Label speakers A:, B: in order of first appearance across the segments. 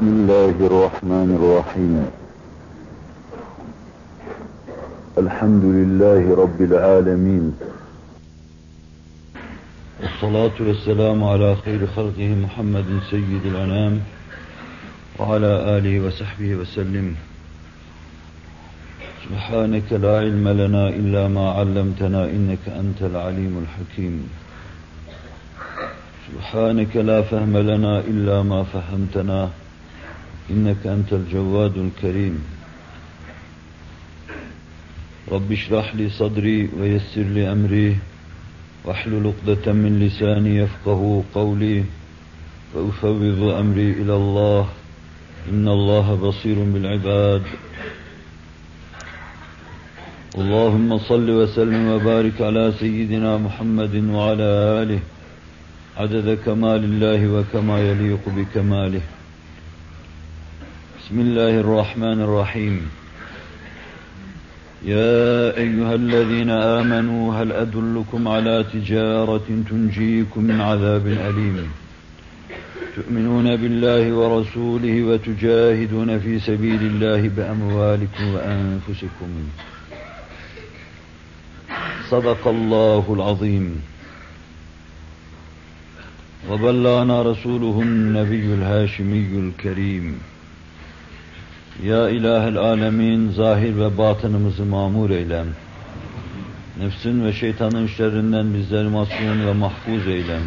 A: بسم الله الرحمن الرحيم. الحمد لله رب العالمين. والصلاة والسلام على خير خلقه محمد سيد الأنام وعلى آله وصحبه وسلم. سبحانك لا علم لنا إلا ما علمتنا إنك أنت العليم الحكيم. سبحانك لا فهم لنا إلا ما فهمتنا إنك أنت الجواد الكريم. رب اشرح لي صدري ويسر لي أمري. واحلل عقدة من لساني يفقه قولي. وأفوض أمري إلى الله. إن الله بصير بالعباد. اللهم صل وسلم وبارك على سيدنا محمد وعلى آله. عدد كمال الله وكما يليق بكماله. بسم الله الرحمن الرحيم. يا أيها الذين آمنوا هل أدلكم على تجارة تنجيكم من عذاب أليم؟ تؤمنون بالله ورسوله وتجاهدون في سبيل الله بأموالكم وأنفسكم. صدق الله العظيم. وبلغنا رسوله النبي الهاشمي الكريم. Ya ilahel alemin zahir ve batınımızı mamur eylem. Nefsin ve şeytanın şerrinden bizleri masum ve mahfuz eylem.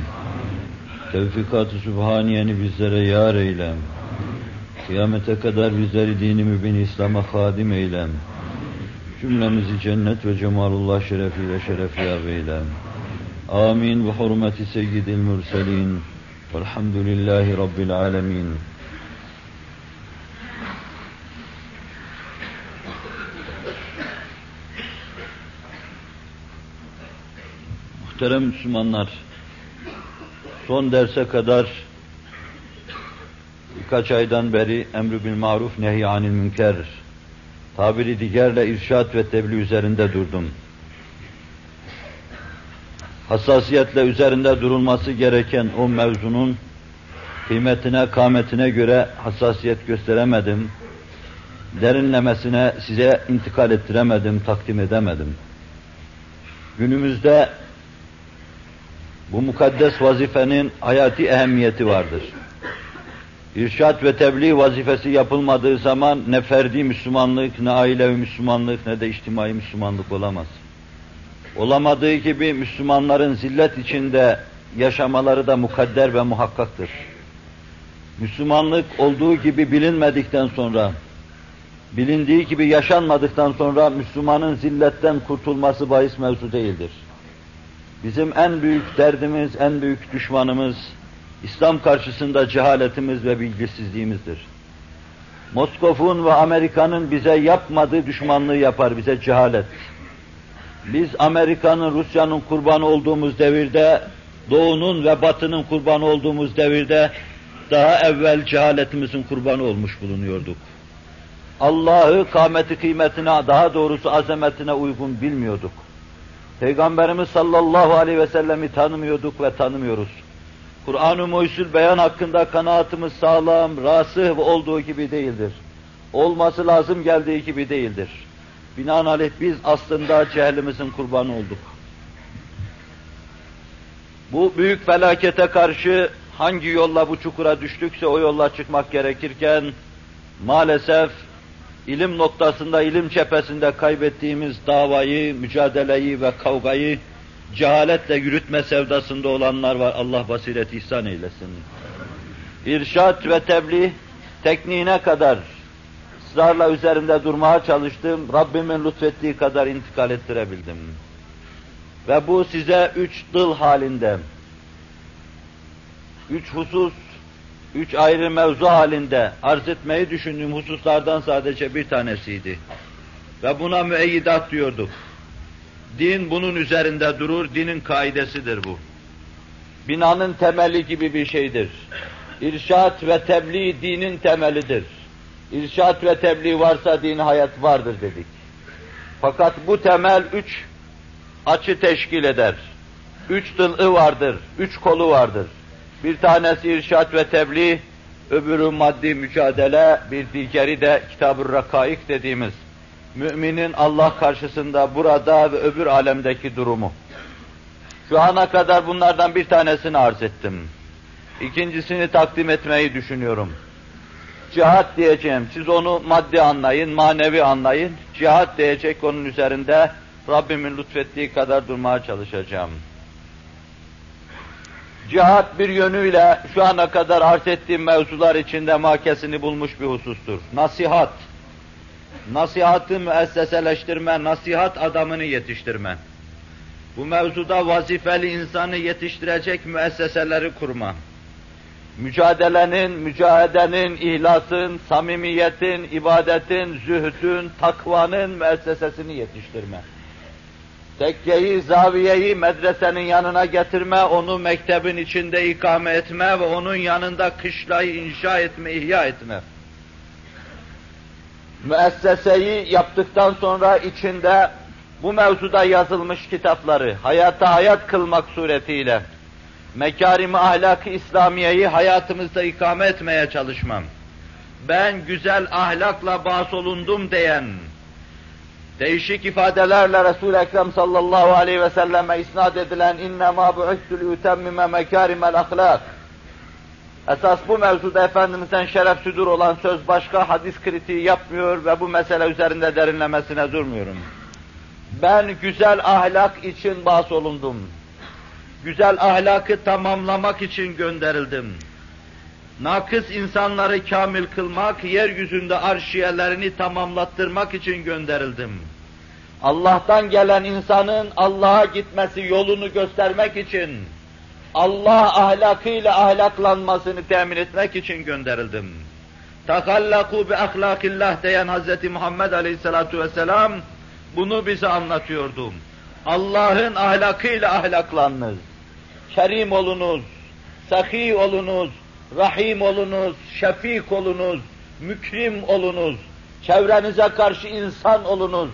A: Tevfikat-ı Sübhaniyeni bizlere yar eylem. Kıyamete kadar bizleri dini mübin İslam'a hadim eylem. Cümlemizi cennet ve cemalullah şerefiyle şerefyab eylem. Amin ve hurmeti seyyidil mürselin. Velhamdülillahi Rabbil alemin. Muhterem Müslümanlar, son derse kadar birkaç aydan beri emr bil maruf nehy anil münker tabiri diğerle irşat ve tebliğ üzerinde durdum. Hassasiyetle üzerinde durulması gereken o mevzunun kıymetine, kametine göre hassasiyet gösteremedim. Derinlemesine size intikal ettiremedim, takdim edemedim. Günümüzde bu mukaddes vazifenin hayati ehemmiyeti vardır. İrşat ve tebliğ vazifesi yapılmadığı zaman ne ferdi Müslümanlık, ne ailevi Müslümanlık, ne de içtimai Müslümanlık olamaz. Olamadığı gibi Müslümanların zillet içinde yaşamaları da mukadder ve muhakkaktır. Müslümanlık olduğu gibi bilinmedikten sonra, bilindiği gibi yaşanmadıktan sonra Müslümanın zilletten kurtulması bahis mevzu değildir. Bizim en büyük derdimiz, en büyük düşmanımız, İslam karşısında cehaletimiz ve bilgisizliğimizdir. Moskov'un ve Amerika'nın bize yapmadığı düşmanlığı yapar, bize cehalet. Biz Amerika'nın, Rusya'nın kurbanı olduğumuz devirde, Doğu'nun ve Batı'nın kurbanı olduğumuz devirde, daha evvel cehaletimizin kurbanı olmuş bulunuyorduk. Allah'ı kâmeti kıymetine, daha doğrusu azametine uygun bilmiyorduk. Peygamberimiz sallallahu aleyhi ve sellemi tanımıyorduk ve tanımıyoruz. Kur'an-ı Muhyüzül Beyan hakkında kanaatimiz sağlam, rasih olduğu gibi değildir. Olması lazım geldiği gibi değildir. Binaenaleyh biz aslında cehlimizin kurbanı olduk. Bu büyük felakete karşı hangi yolla bu çukura düştükse o yolla çıkmak gerekirken maalesef ilim noktasında, ilim cephesinde kaybettiğimiz davayı, mücadeleyi ve kavgayı cehaletle yürütme sevdasında olanlar var. Allah basiret ihsan eylesin. İrşat ve tebliğ tekniğine kadar ısrarla üzerinde durmaya çalıştım. Rabbimin lütfettiği kadar intikal ettirebildim. Ve bu size üç dıl halinde, üç husus, üç ayrı mevzu halinde arz etmeyi düşündüğüm hususlardan sadece bir tanesiydi. Ve buna müeyyidat diyorduk. Din bunun üzerinde durur, dinin kaidesidir bu. Binanın temeli gibi bir şeydir. İrşat ve tebliğ dinin temelidir. İrşat ve tebliğ varsa din hayat vardır dedik. Fakat bu temel üç açı teşkil eder. Üç dılı vardır, üç kolu vardır. Bir tanesi irşat ve tebliğ, Öbürü maddi mücadele, bir diğeri de Kitab-ı Rakaik dediğimiz müminin Allah karşısında burada ve öbür alemdeki durumu. Şu ana kadar bunlardan bir tanesini arz ettim. İkincisini takdim etmeyi düşünüyorum. Cihat diyeceğim. Siz onu maddi anlayın, manevi anlayın. Cihat diyecek onun üzerinde Rabbimin lütfettiği kadar durmaya çalışacağım. Cihat bir yönüyle şu ana kadar arz ettiğim mevzular içinde makesini bulmuş bir husustur. Nasihat. Nasihatı müesseseleştirme, nasihat adamını yetiştirme. Bu mevzuda vazifeli insanı yetiştirecek müesseseleri kurma. Mücadelenin, mücahedenin, ihlasın, samimiyetin, ibadetin, zühdün, takvanın müessesesini yetiştirme. Tekkeyi, zaviyeyi medresenin yanına getirme, onu mektebin içinde ikame etme ve onun yanında kışlayı inşa etme, ihya etme. Müesseseyi yaptıktan sonra içinde bu mevzuda yazılmış kitapları hayata hayat kılmak suretiyle mekarim ahlak-ı İslamiye'yi hayatımızda ikame etmeye çalışmam. Ben güzel ahlakla bahsolundum diyen, değişik ifadelerle Resul-i Ekrem sallallahu aleyhi ve selleme isnat edilen innema bu'ittul yutemmime mekarimel ahlak. Esas bu mevzuda Efendimiz'den şeref südur olan söz başka hadis kritiği yapmıyor ve bu mesele üzerinde derinlemesine durmuyorum. Ben güzel ahlak için bahsolundum. Güzel ahlakı tamamlamak için gönderildim. Nakıs insanları kamil kılmak, yeryüzünde arşiyelerini tamamlattırmak için gönderildim. Allah'tan gelen insanın Allah'a gitmesi yolunu göstermek için, Allah ahlakıyla ahlaklanmasını temin etmek için gönderildim. Takallaku bi ahlakillah diyen Hz. Muhammed Aleyhisselatu Vesselam bunu bize anlatıyordu. Allah'ın ahlakıyla ahlaklanınız. Kerim olunuz, sahi olunuz, rahim olunuz, şefik olunuz, mükrim olunuz, çevrenize karşı insan olunuz.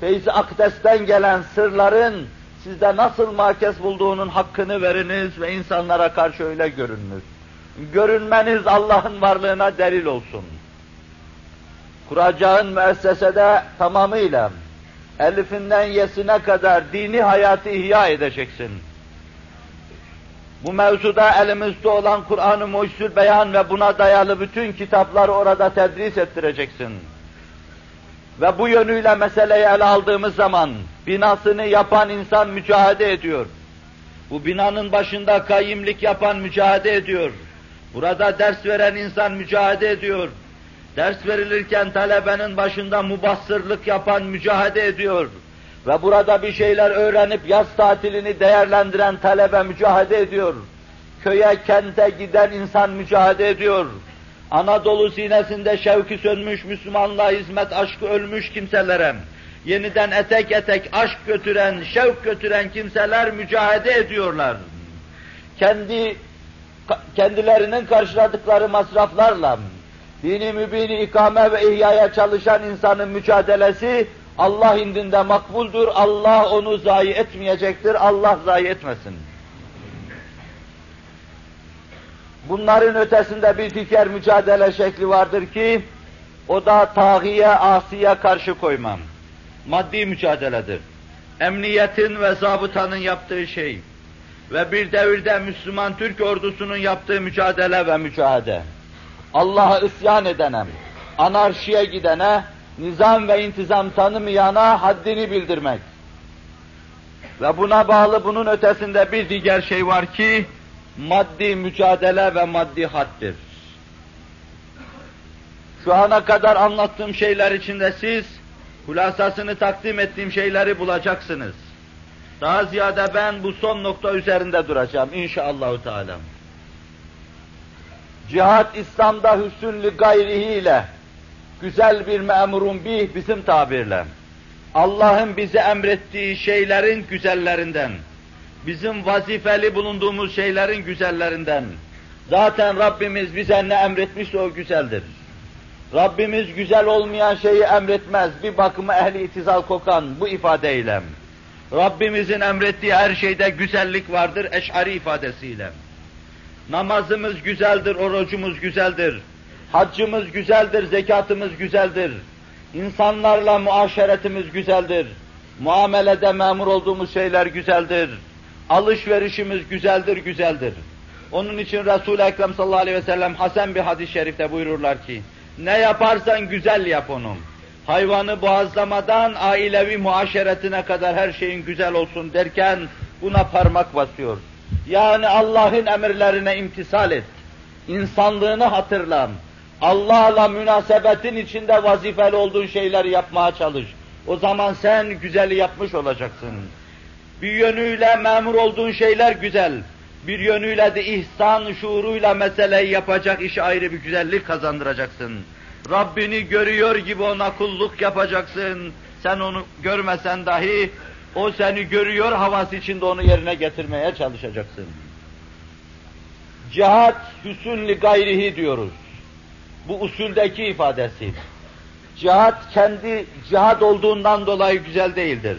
A: Feyzi Akdes'ten gelen sırların sizde nasıl makes bulduğunun hakkını veriniz ve insanlara karşı öyle görününüz. Görünmeniz Allah'ın varlığına delil olsun. Kuracağın müessesede tamamıyla elifinden yesine kadar dini hayatı ihya edeceksin. Bu mevzuda elimizde olan Kur'an-ı Mucizül Beyan ve buna dayalı bütün kitapları orada tedris ettireceksin. Ve bu yönüyle meseleyi ele aldığımız zaman binasını yapan insan mücadele ediyor. Bu binanın başında kayimlik yapan mücadele ediyor. Burada ders veren insan mücadele ediyor. Ders verilirken talebenin başında mubassırlık yapan mücadele ediyor. Ve burada bir şeyler öğrenip yaz tatilini değerlendiren talebe mücadele ediyor. Köye, kente giden insan mücadele ediyor. Anadolu sinesinde şevki sönmüş Müslümanlığa hizmet aşkı ölmüş kimselere, yeniden etek etek aşk götüren, şevk götüren kimseler mücadele ediyorlar. Kendi kendilerinin karşıladıkları masraflarla dini mübini ikame ve ihyaya çalışan insanın mücadelesi Allah indinde makbuldur, Allah onu zayi etmeyecektir, Allah zayi etmesin. Bunların ötesinde bir diğer mücadele şekli vardır ki, o da tağiye, asiye karşı koymam. Maddi mücadeledir. Emniyetin ve zabıtanın yaptığı şey ve bir devirde Müslüman Türk ordusunun yaptığı mücadele ve mücadele. Allah'a isyan edene, anarşiye gidene, nizam ve intizam tanımayana haddini bildirmek. Ve buna bağlı bunun ötesinde bir diğer şey var ki, maddi mücadele ve maddi haddir. Şu ana kadar anlattığım şeyler içinde siz, hulasasını takdim ettiğim şeyleri bulacaksınız. Daha ziyade ben bu son nokta üzerinde duracağım inşallahü teala. Cihat İslam'da hüsnlü gayrihiyle güzel bir memurun bih bizim tabirle. Allah'ın bize emrettiği şeylerin güzellerinden, bizim vazifeli bulunduğumuz şeylerin güzellerinden. Zaten Rabbimiz bize ne emretmişse o güzeldir. Rabbimiz güzel olmayan şeyi emretmez. Bir bakıma ehli itizal kokan bu ifadeyle. Rabbimizin emrettiği her şeyde güzellik vardır eş'ari ifadesiyle. Namazımız güzeldir, orucumuz güzeldir. Haccımız güzeldir, zekatımız güzeldir. İnsanlarla muaşeretimiz güzeldir. Muamelede memur olduğumuz şeyler güzeldir. Alışverişimiz güzeldir, güzeldir. Onun için Resul-i Ekrem sallallahu aleyhi ve sellem Hasan bir hadis-i şerifte buyururlar ki, ne yaparsan güzel yap onu. Hayvanı boğazlamadan ailevi muaşeretine kadar her şeyin güzel olsun derken buna parmak basıyor. Yani Allah'ın emirlerine imtisal et. İnsanlığını hatırla. Allah'la münasebetin içinde vazifeli olduğun şeyleri yapmaya çalış. O zaman sen güzeli yapmış olacaksın. Bir yönüyle memur olduğun şeyler güzel. Bir yönüyle de ihsan şuuruyla meseleyi yapacak işi ayrı bir güzellik kazandıracaksın. Rabbini görüyor gibi ona kulluk yapacaksın. Sen onu görmesen dahi o seni görüyor havası içinde onu yerine getirmeye çalışacaksın. Cihat hüsünli gayrihi diyoruz. Bu usuldeki ifadesi. Cihat kendi cihat olduğundan dolayı güzel değildir.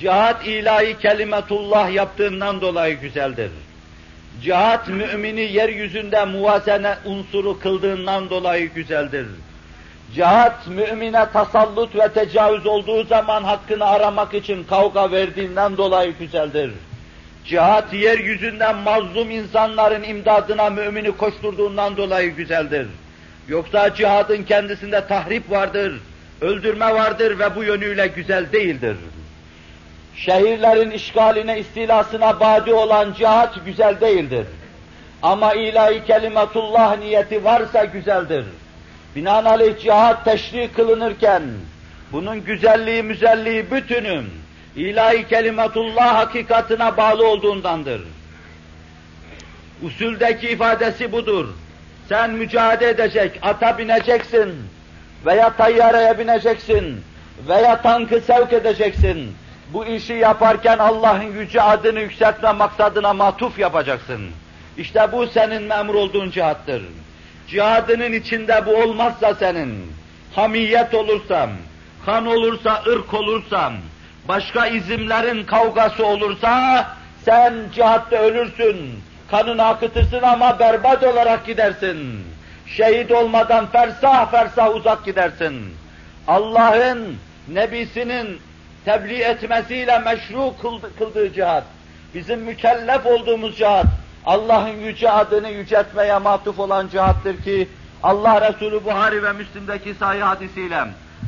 A: Cihat ilahi kelimetullah yaptığından dolayı güzeldir. Cihat mümini yeryüzünde muvazene unsuru kıldığından dolayı güzeldir. Cihat mümine tasallut ve tecavüz olduğu zaman hakkını aramak için kavga verdiğinden dolayı güzeldir. Cihat yeryüzünden mazlum insanların imdadına mümini koşturduğundan dolayı güzeldir. Yoksa cihadın kendisinde tahrip vardır, öldürme vardır ve bu yönüyle güzel değildir. Şehirlerin işgaline, istilasına badi olan cihat güzel değildir. Ama ilahi kelimetullah niyeti varsa güzeldir. Binaenaleyh cihat teşri kılınırken, bunun güzelliği, müzelliği bütünüm, ilahi kelimetullah hakikatına bağlı olduğundandır. Usuldeki ifadesi budur. Sen mücadele edecek, ata bineceksin veya tayyareye bineceksin veya tankı sevk edeceksin. Bu işi yaparken Allah'ın yüce adını yükseltme maksadına matuf yapacaksın. İşte bu senin memur olduğun cihattır. Cihadının içinde bu olmazsa senin, hamiyet olursam, kan olursa, ırk olursam, başka izimlerin kavgası olursa, sen cihatta ölürsün, kanını akıtırsın ama berbat olarak gidersin. Şehit olmadan fersah fersah uzak gidersin. Allah'ın, Nebisinin tebliğ etmesiyle meşru kıldığı cihat, bizim mükellef olduğumuz cihat, Allah'ın yüce adını yüceltmeye matuf olan cihattır ki, Allah Resulü Buhari ve Müslim'deki sahih hadisiyle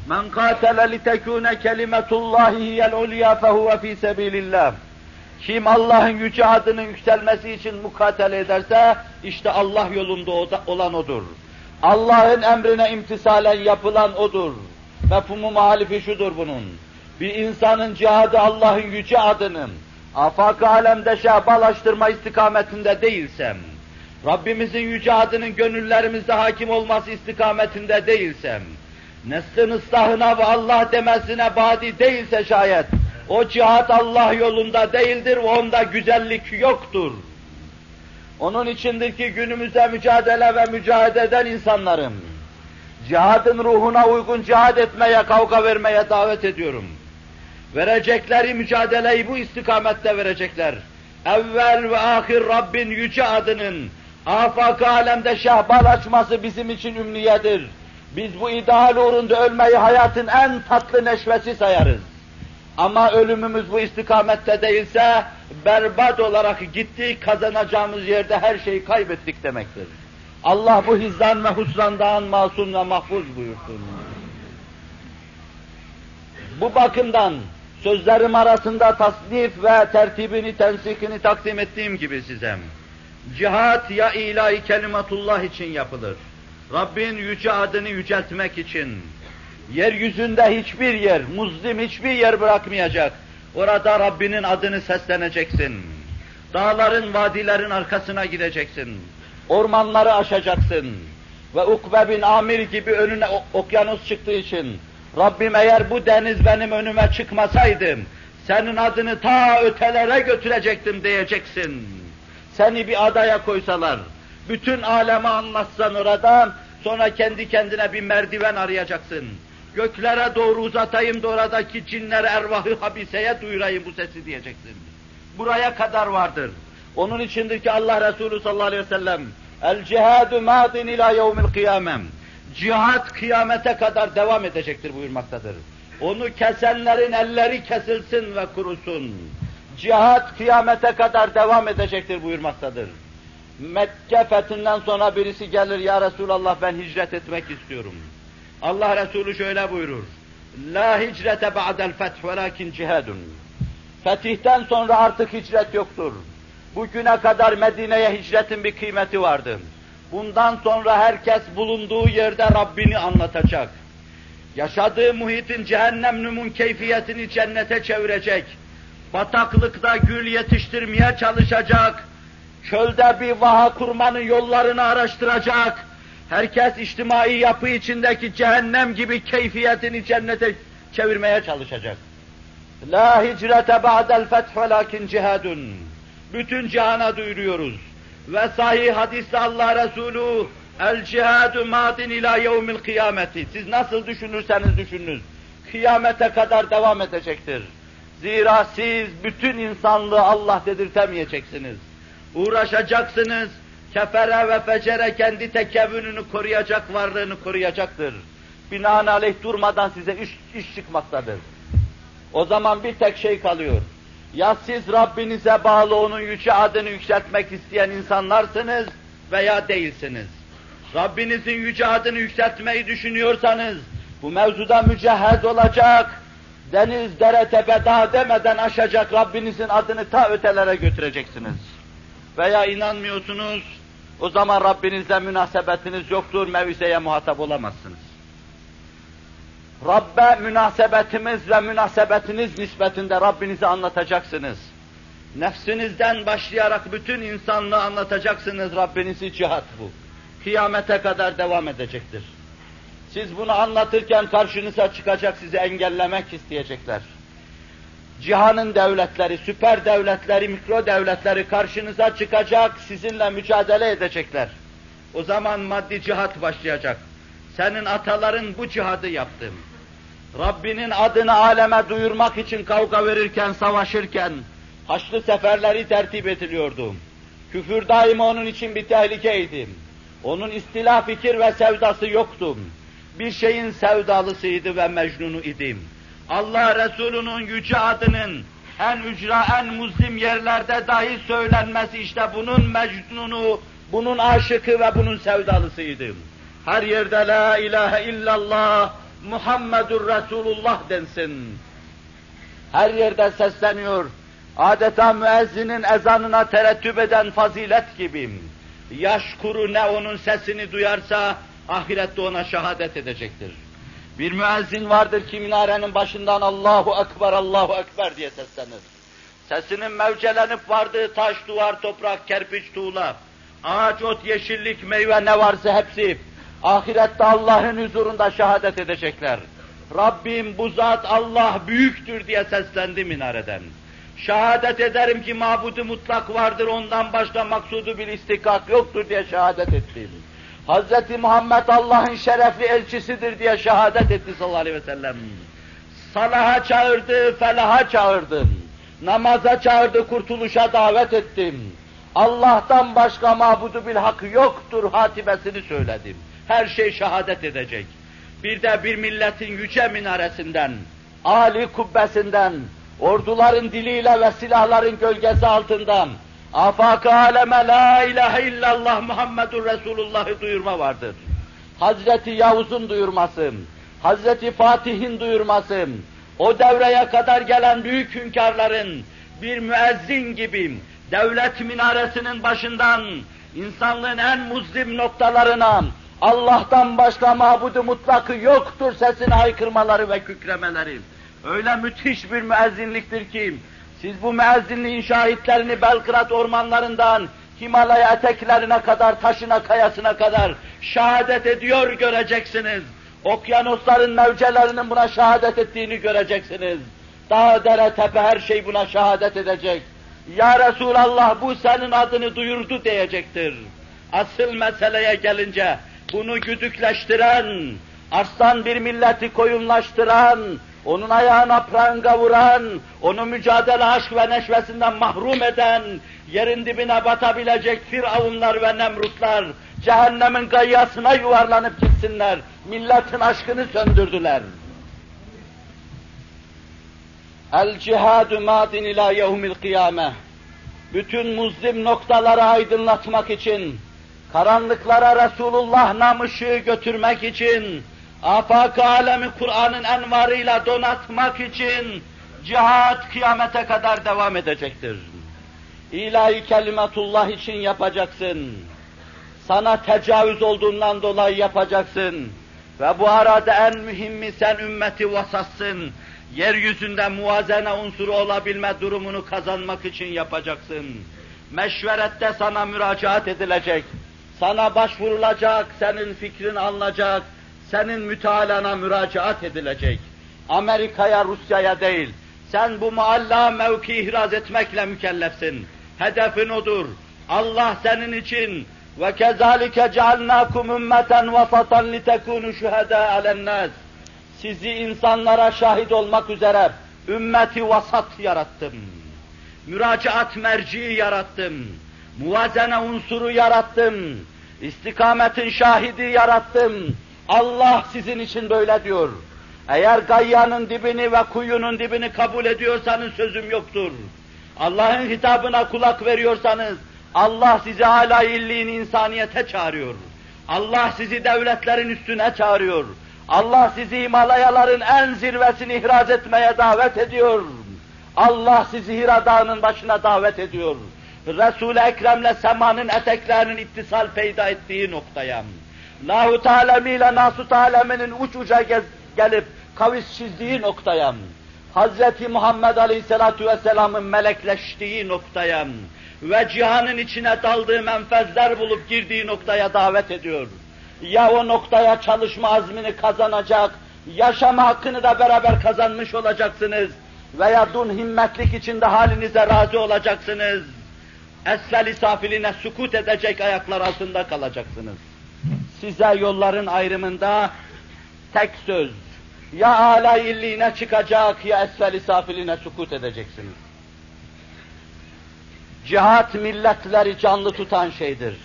A: Men katele litekune kelimetullahi hiyel ulya fehuve fi sebilillah. Kim Allah'ın yüce adının yükselmesi için mukatele ederse, işte Allah yolunda olan odur. Allah'ın emrine imtisalen yapılan odur. Mefhumu mahalifi şudur bunun. Bir insanın cihadı Allah'ın yüce adının, afak-ı alemde şehbalaştırma istikametinde değilsem, Rabbimizin yüce adının gönüllerimizde hakim olması istikametinde değilsem, neslin ıslahına ve Allah demesine badi değilse şayet, o cihat Allah yolunda değildir ve onda güzellik yoktur. Onun içindir ki günümüzde mücadele ve mücadele eden insanlarım, cihadın ruhuna uygun cihad etmeye, kavga vermeye davet ediyorum. Verecekleri mücadeleyi bu istikamette verecekler. Evvel ve ahir Rabbin yüce adının afak alemde şehbal açması bizim için ümniyedir. Biz bu ideal uğrunda ölmeyi hayatın en tatlı neşvesi sayarız. Ama ölümümüz bu istikamette değilse, berbat olarak gittik, kazanacağımız yerde her şeyi kaybettik demektir. Allah bu hizdan ve husrandan masum ve mahfuz buyursun. Bu bakımdan sözlerim arasında tasnif ve tertibini, tensikini takdim ettiğim gibi size. Cihat ya ilahi kelimatullah için yapılır. Rabbin yüce adını yüceltmek için. Yeryüzünde hiçbir yer, muzlim hiçbir yer bırakmayacak. Orada Rabbinin adını sesleneceksin. Dağların, vadilerin arkasına gideceksin. Ormanları aşacaksın. Ve Ukbe bin Amir gibi önüne okyanus çıktığı için Rabbim eğer bu deniz benim önüme çıkmasaydı, senin adını ta ötelere götürecektim diyeceksin. Seni bir adaya koysalar, bütün aleme anlatsan orada, sonra kendi kendine bir merdiven arayacaksın. Göklere doğru uzatayım da oradaki cinler ervahı habiseye duyurayım bu sesi diyeceksin. Buraya kadar vardır. Onun içindir ki Allah Resulü sallallahu aleyhi ve sellem El cihadu madin ila yevmil kıyamem. Cihat kıyamete kadar devam edecektir buyurmaktadır. Onu kesenlerin elleri kesilsin ve kurusun. Cihat kıyamete kadar devam edecektir buyurmaktadır. Mekke fethinden sonra birisi gelir, ya Resulallah ben hicret etmek istiyorum. Allah Resulü şöyle buyurur. La hicrete ba'del feth velakin cihadun. Fetihten sonra artık hicret yoktur. Bugüne kadar Medine'ye hicretin bir kıymeti vardı. Bundan sonra herkes bulunduğu yerde Rabbini anlatacak. Yaşadığı muhitin cehennem numun keyfiyetini cennete çevirecek. Bataklıkta gül yetiştirmeye çalışacak. Çölde bir vaha kurmanın yollarını araştıracak. Herkes içtimai yapı içindeki cehennem gibi keyfiyetini cennete çevirmeye çalışacak. La hicrete ba'del feth velakin cihadun. Bütün cihana duyuruyoruz. Ve sahih hadiste Allah Resulü el cihadu madin ila yevmil kıyameti. Siz nasıl düşünürseniz düşününüz. Kıyamete kadar devam edecektir. Zira siz bütün insanlığı Allah dedirtemeyeceksiniz. Uğraşacaksınız, kefere ve fecere kendi tekevününü koruyacak varlığını koruyacaktır. Binaenaleyh durmadan size iş, iş çıkmaktadır. O zaman bir tek şey kalıyor. Ya siz Rabbinize bağlı onun yüce adını yükseltmek isteyen insanlarsınız veya değilsiniz. Rabbinizin yüce adını yükseltmeyi düşünüyorsanız bu mevzuda mücehhez olacak, deniz, dere, tepe, dağ demeden aşacak Rabbinizin adını ta ötelere götüreceksiniz. Veya inanmıyorsunuz, o zaman Rabbinizle münasebetiniz yoktur, mevzeye muhatap olamazsınız. Rabbe münasebetimiz ve münasebetiniz nispetinde Rabbinizi anlatacaksınız. Nefsinizden başlayarak bütün insanlığı anlatacaksınız Rabbinizi cihat bu. Kıyamete kadar devam edecektir. Siz bunu anlatırken karşınıza çıkacak sizi engellemek isteyecekler. Cihanın devletleri, süper devletleri, mikro devletleri karşınıza çıkacak, sizinle mücadele edecekler. O zaman maddi cihat başlayacak. Senin ataların bu cihadı yaptı. Rabbinin adını aleme duyurmak için kavga verirken, savaşırken, haçlı seferleri tertip ediliyordu. Küfür daima onun için bir tehlikeydi. Onun istila fikir ve sevdası yoktu. Bir şeyin sevdalısıydı ve mecnunu idim. Allah Resulü'nün yüce adının en ücra, en muzlim yerlerde dahi söylenmesi işte bunun mecnunu, bunun aşıkı ve bunun sevdalısıydı. Her yerde la ilahe illallah, Muhammedur Resulullah densin. Her yerde sesleniyor. Adeta müezzinin ezanına terettüp eden fazilet gibi. Yaş kuru ne onun sesini duyarsa ahirette ona şehadet edecektir. Bir müezzin vardır ki minarenin başından Allahu Ekber, Allahu Ekber diye seslenir. Sesinin mevcelenip vardığı taş, duvar, toprak, kerpiç, tuğla, ağaç, ot, yeşillik, meyve ne varsa hepsi ahirette Allah'ın huzurunda şehadet edecekler. Rabbim bu zat Allah büyüktür diye seslendi minareden. Şehadet ederim ki mabudu mutlak vardır, ondan başka maksudu bir istikak yoktur diye şehadet ettim. Hz. Muhammed Allah'ın şerefli elçisidir diye şehadet etti sallallahu aleyhi ve sellem. Salaha çağırdı, felaha çağırdı. Namaza çağırdı, kurtuluşa davet ettim. Allah'tan başka mabudu bil hak yoktur hatibesini söyledim. Her şey şehadet edecek. Bir de bir milletin yüce minaresinden, Ali kubbesinden, orduların diliyle ve silahların gölgesi altından, afak aleme la ilahe illallah Muhammedur Resulullah'ı duyurma vardır. Hazreti Yavuz'un duyurması, Hazreti Fatih'in duyurması, o devreye kadar gelen büyük hünkârların bir müezzin gibi devlet minaresinin başından insanlığın en muzlim noktalarına Allah'tan başka mabudu mutlakı yoktur sesini haykırmaları ve kükremeleri. Öyle müthiş bir müezzinliktir ki siz bu müezzinliğin şahitlerini Belgrad ormanlarından Himalaya eteklerine kadar, taşına, kayasına kadar şehadet ediyor göreceksiniz. Okyanusların mevcelerinin buna şehadet ettiğini göreceksiniz. Dağ, dere, tepe her şey buna şehadet edecek. Ya Resulallah bu senin adını duyurdu diyecektir. Asıl meseleye gelince bunu güdükleştiren, arslan bir milleti koyunlaştıran, onun ayağına pranga vuran, onu mücadele aşk ve neşvesinden mahrum eden, yerin dibine batabilecek firavunlar ve nemrutlar, cehennemin gayyasına yuvarlanıp gitsinler, milletin aşkını söndürdüler. El cihadu madin ila yevmil kıyame. Bütün muzlim noktaları aydınlatmak için, karanlıklara Resulullah nam götürmek için, afak alemi Kur'an'ın envarıyla donatmak için cihat kıyamete kadar devam edecektir. İlahi kelimetullah için yapacaksın. Sana tecavüz olduğundan dolayı yapacaksın. Ve bu arada en mühimmi sen ümmeti vasatsın. Yeryüzünde muvazene unsuru olabilme durumunu kazanmak için yapacaksın. Meşverette sana müracaat edilecek. Sana başvurulacak, senin fikrin alınacak, senin mütealana müracaat edilecek. Amerika'ya, Rusya'ya değil. Sen bu mualla mevki ihraz etmekle mükellefsin. Hedefin odur. Allah senin için ve kezalike cealnakum ümmeten vasatan litekunu şuhada alennas. Sizi insanlara şahit olmak üzere ümmeti vasat yarattım. Müracaat merci yarattım. Muvazene unsuru yarattım. İstikametin şahidi yarattım. Allah sizin için böyle diyor. Eğer gayyanın dibini ve kuyunun dibini kabul ediyorsanız sözüm yoktur. Allah'ın hitabına kulak veriyorsanız, Allah sizi hala illiğin insaniyete çağırıyor. Allah sizi devletlerin üstüne çağırıyor. Allah sizi Himalayaların en zirvesini ihraz etmeye davet ediyor. Allah sizi Hira Dağı'nın başına davet ediyor. Resul-i Ekrem'le semanın eteklerinin ittisal peyda ettiği noktaya. Lahu alemi ile nasut aleminin uç uca gelip kavis çizdiği noktaya. Hz. Muhammed Aleyhisselatü Vesselam'ın melekleştiği noktaya ve cihanın içine daldığı menfezler bulup girdiği noktaya davet ediyor. Ya o noktaya çalışma azmini kazanacak, yaşama hakkını da beraber kazanmış olacaksınız veya dun himmetlik içinde halinize razı olacaksınız. Esfel-i safiline sukut edecek ayaklar altında kalacaksınız. Size yolların ayrımında tek söz, ya âlâ illiğine çıkacak ya esfel-i safiline sukut edeceksiniz. Cihat milletleri canlı tutan şeydir.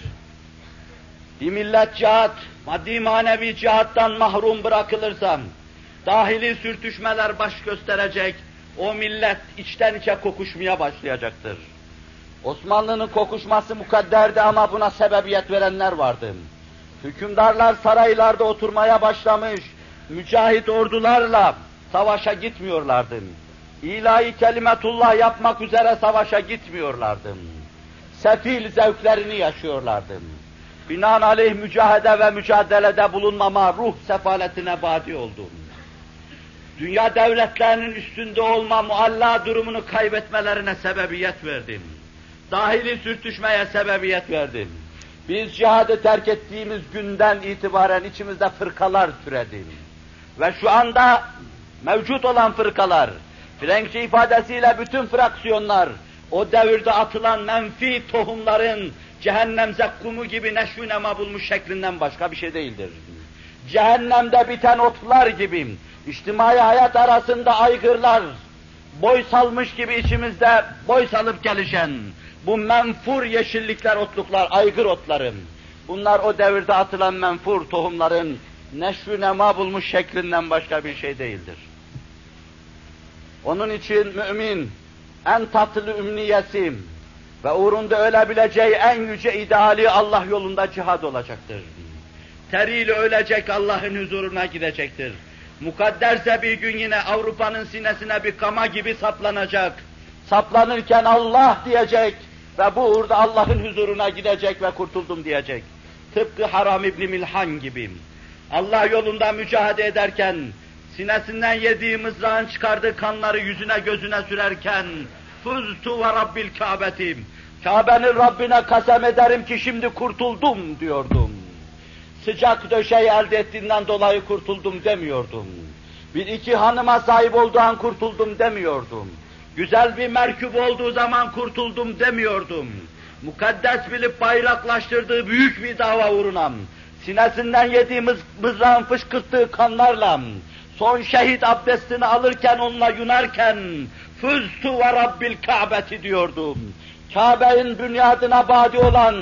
A: Bir millet cihat, maddi manevi cihattan mahrum bırakılırsa, dahili sürtüşmeler baş gösterecek, o millet içten içe kokuşmaya başlayacaktır. Osmanlı'nın kokuşması mukadderdi ama buna sebebiyet verenler vardı. Hükümdarlar saraylarda oturmaya başlamış, mücahit ordularla savaşa gitmiyorlardı. İlahi kelimetullah yapmak üzere savaşa gitmiyorlardı. Sefil zevklerini yaşıyorlardı. Binaenaleyh mücahede ve mücadelede bulunmama ruh sefaletine badi oldum. Dünya devletlerinin üstünde olma mualla durumunu kaybetmelerine sebebiyet verdim. Dahili sürtüşmeye sebebiyet verdim. Biz cihadı terk ettiğimiz günden itibaren içimizde fırkalar türedi. Ve şu anda mevcut olan fırkalar, Frenkçe ifadesiyle bütün fraksiyonlar, o devirde atılan menfi tohumların cehennem zekkumu gibi neşvü nema bulmuş şeklinden başka bir şey değildir. Cehennemde biten otlar gibi, içtimai hayat arasında aygırlar, boy salmış gibi içimizde boy salıp gelişen, bu menfur yeşillikler, otluklar, aygır otların, bunlar o devirde atılan menfur tohumların neşvü nema bulmuş şeklinden başka bir şey değildir. Onun için mümin en tatlı ümniyesi ve uğrunda ölebileceği en yüce ideali Allah yolunda cihad olacaktır. Teriyle ölecek Allah'ın huzuruna gidecektir. Mukadderse bir gün yine Avrupa'nın sinesine bir kama gibi saplanacak. Saplanırken Allah diyecek ve bu uğurda Allah'ın huzuruna gidecek ve kurtuldum diyecek. Tıpkı Haram İbni Milhan gibi. Allah yolunda mücadele ederken, sinesinden yediği mızrağın çıkardığı kanları yüzüne gözüne sürerken, Fuztu ve Rabbil Kâbeti, Kabe'nin Rabbine kasem ederim ki şimdi kurtuldum diyordum. Sıcak döşeği elde ettiğinden dolayı kurtuldum demiyordum. Bir iki hanıma sahip olduğu an kurtuldum demiyordum. Güzel bir merküp olduğu zaman kurtuldum demiyordum. Mukaddes bilip bayraklaştırdığı büyük bir dava uğruna, sinesinden yediğimiz mızrağın fışkırttığı kanlarla, son şehit abdestini alırken onunla yunarken Füztu ve Rabbil Ka'beti diyordum. Kabe'nin bünyadına badi olan,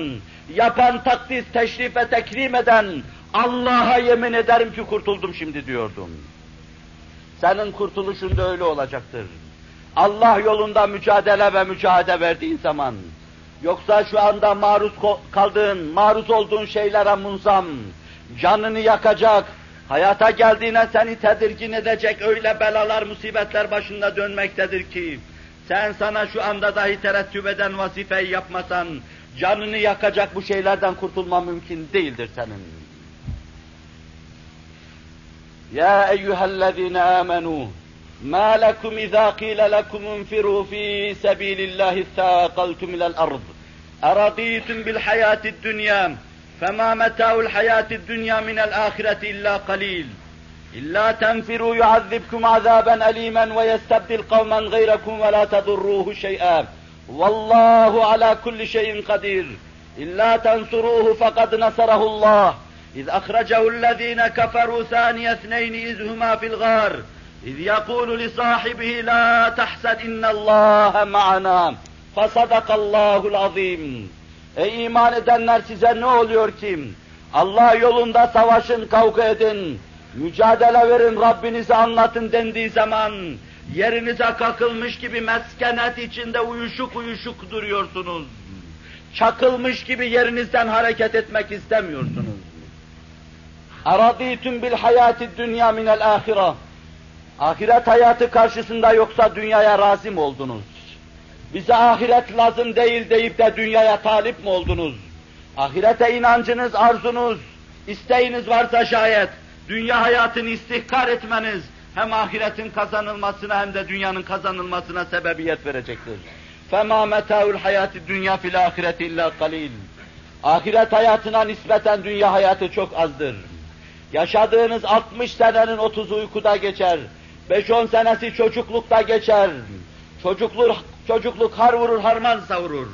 A: yapan takdis, teşrif ve tekrim eden Allah'a yemin ederim ki kurtuldum şimdi diyordum. Senin kurtuluşun da öyle olacaktır. Allah yolunda mücadele ve mücadele verdiğin zaman, yoksa şu anda maruz kaldığın, maruz olduğun şeylere munzam, canını yakacak, hayata geldiğine seni tedirgin edecek öyle belalar, musibetler başında dönmektedir ki, sen sana şu anda dahi terettüp eden vazifeyi yapmasan, canını yakacak bu şeylerden kurtulma mümkün değildir senin. Ya eyyühellezine amenu, ما لكم إذا قيل لكم انفروا في سبيل الله اثاقلتم إلى الأرض. أرضيتم بالحياة الدنيا فما متاع الحياة الدنيا من الآخرة إلا قليل. إلا تنفروا يعذبكم عذابا أليما ويستبدل قوما غيركم ولا تضروه شيئا. والله على كل شيء قدير. إلا تنصروه فقد نصره الله. إذ أخرجه الذين كفروا ثاني اثنين إذ هما في الغار. إذ يقول لصاحبه لا تحسد إن الله معنا فصدق الله العظيم Ey iman edenler size ne oluyor ki? Allah yolunda savaşın, kavga edin, mücadele verin, Rabbinizi anlatın dendiği zaman, yerinize kakılmış gibi meskenet içinde uyuşuk uyuşuk duruyorsunuz. Çakılmış gibi yerinizden hareket etmek istemiyorsunuz. Aradîtüm bil hayâti dünya minel âhireh. Ahiret hayatı karşısında yoksa dünyaya razı mı oldunuz? Bize ahiret lazım değil deyip de dünyaya talip mi oldunuz? Ahirete inancınız, arzunuz, isteğiniz varsa şayet dünya hayatını istihkar etmeniz hem ahiretin kazanılmasına hem de dünyanın kazanılmasına sebebiyet verecektir. فَمَا مَتَاءُ الْحَيَاتِ الدُّنْيَا فِي الْآخِرَةِ اِلَّا قَلِيلٌ Ahiret hayatına nispeten dünya hayatı çok azdır. Yaşadığınız 60 senenin 30 uykuda geçer. 5-10 senesi çocuklukta geçer. Çocukluk, çocukluk har vurur, harman savurur.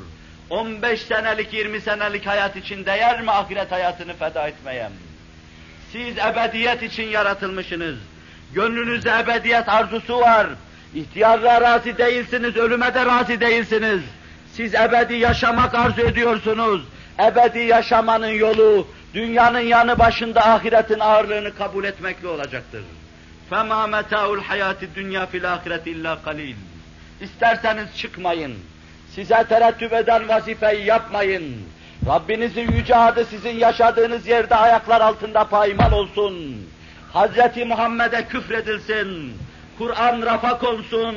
A: 15 senelik, 20 senelik hayat için değer mi ahiret hayatını feda etmeye? Siz ebediyet için yaratılmışsınız. Gönlünüzde ebediyet arzusu var. İhtiyarlığa razı değilsiniz, ölüme de razı değilsiniz. Siz ebedi yaşamak arzu ediyorsunuz. Ebedi yaşamanın yolu, dünyanın yanı başında ahiretin ağırlığını kabul etmekle olacaktır. فَمَا مَتَاءُ الْحَيَاتِ الدُّنْيَا فِي الْآخِرَةِ اِلَّا قَلِيلٌ İsterseniz çıkmayın. Size terettüp eden vazifeyi yapmayın. Rabbinizin yüce adı sizin yaşadığınız yerde ayaklar altında paymal olsun. Hazreti Muhammed'e küfredilsin. Kur'an rafa konsun.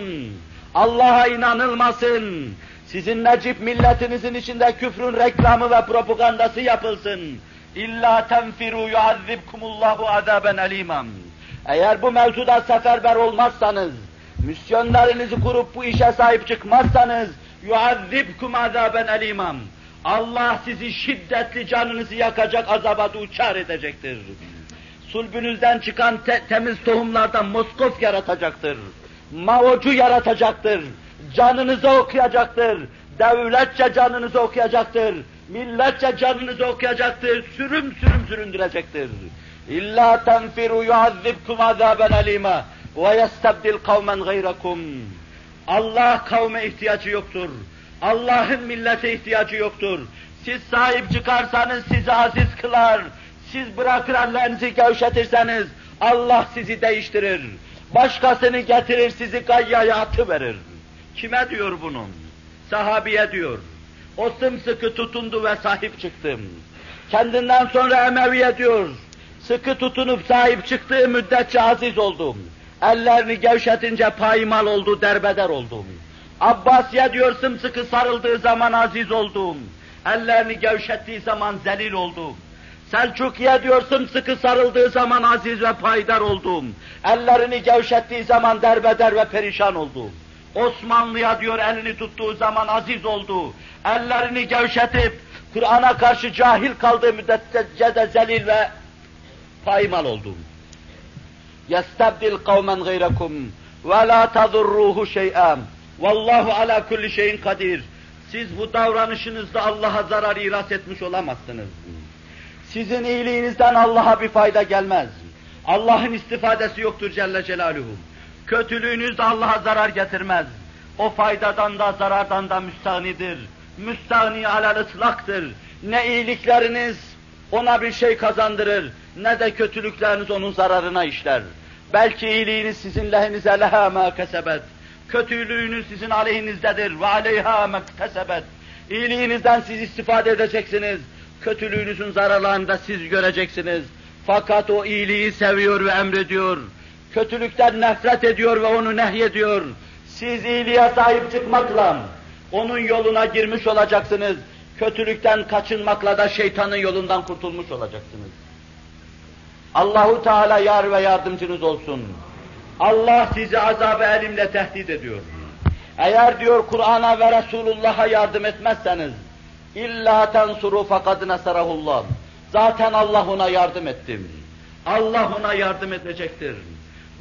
A: Allah'a inanılmasın. Sizin Necip milletinizin içinde küfrün reklamı ve propagandası yapılsın. İlla tenfiru yuazzibkumullahu azaben alimam. Eğer bu mevzuda seferber olmazsanız, misyonlarınızı kurup bu işe sahip çıkmazsanız, yuazzibkum azaben alimam. Allah sizi şiddetli canınızı yakacak azaba duçar edecektir. Sulbünüzden çıkan te temiz tohumlardan Moskov yaratacaktır. Maocu yaratacaktır. Canınızı okuyacaktır. Devletçe canınızı okuyacaktır. Milletçe canınızı okuyacaktır. Sürüm sürüm süründürecektir. İlla tenfiru yuazzibkum azaben alima ve yestabdil kavmen gayrakum. Allah kavme ihtiyacı yoktur. Allah'ın millete ihtiyacı yoktur. Siz sahip çıkarsanız sizi aziz kılar. Siz bırakır ellerinizi gevşetirseniz Allah sizi değiştirir. Başkasını getirir sizi gayyaya atıverir. Kime diyor bunun? Sahabiye diyor. O sımsıkı tutundu ve sahip çıktım. Kendinden sonra Emeviye diyor. Sıkı tutunup sahip çıktığı müddetçe aziz oldum. Ellerini gevşetince paymal oldu, derbeder oldum. Abbasiye diyor sımsıkı sarıldığı zaman aziz oldum. Ellerini gevşettiği zaman zelil oldum. Selçukiye diyor sımsıkı sarıldığı zaman aziz ve paydar oldum. Ellerini gevşettiği zaman derbeder ve perişan oldum. Osmanlı'ya diyor elini tuttuğu zaman aziz oldu. Ellerini gevşetip Kur'an'a karşı cahil kaldığı müddetçe de zelil ve paymal oldum. Yestebdil kavmen gayrakum ve la tadurruhu şey'en. Vallahu ala kulli şeyin kadir. Siz bu davranışınızda Allah'a zarar iras etmiş olamazsınız. Sizin iyiliğinizden Allah'a bir fayda gelmez.
B: Allah'ın istifadesi yoktur Celle Celaluhu. Kötülüğünüz de Allah'a zarar getirmez. O faydadan da zarardan da müstahnidir. Müstahni alel ıslaktır. Ne iyilikleriniz ona bir şey kazandırır, ne de kötülükleriniz onun zararına işler. Belki iyiliğiniz sizin lehinize leha kesebet. Kötülüğünüz sizin aleyhinizdedir ve aleyha mektesebet. İyiliğinizden siz istifade edeceksiniz. Kötülüğünüzün zararlarını da siz göreceksiniz. Fakat o iyiliği seviyor ve emrediyor. Kötülükten nefret ediyor ve onu nehyediyor. Siz iyiliğe sahip çıkmakla onun yoluna girmiş olacaksınız. Kötülükten kaçınmakla da şeytanın yolundan kurtulmuş olacaksınız. Allahu Teala yar ve yardımcınız olsun. Allah sizi azab-ı elimle tehdit ediyor. Eğer diyor Kur'an'a ve Resulullah'a yardım etmezseniz illa tensuru fakad nasarahullah. Zaten Allah ona yardım ettim. Allah ona yardım edecektir.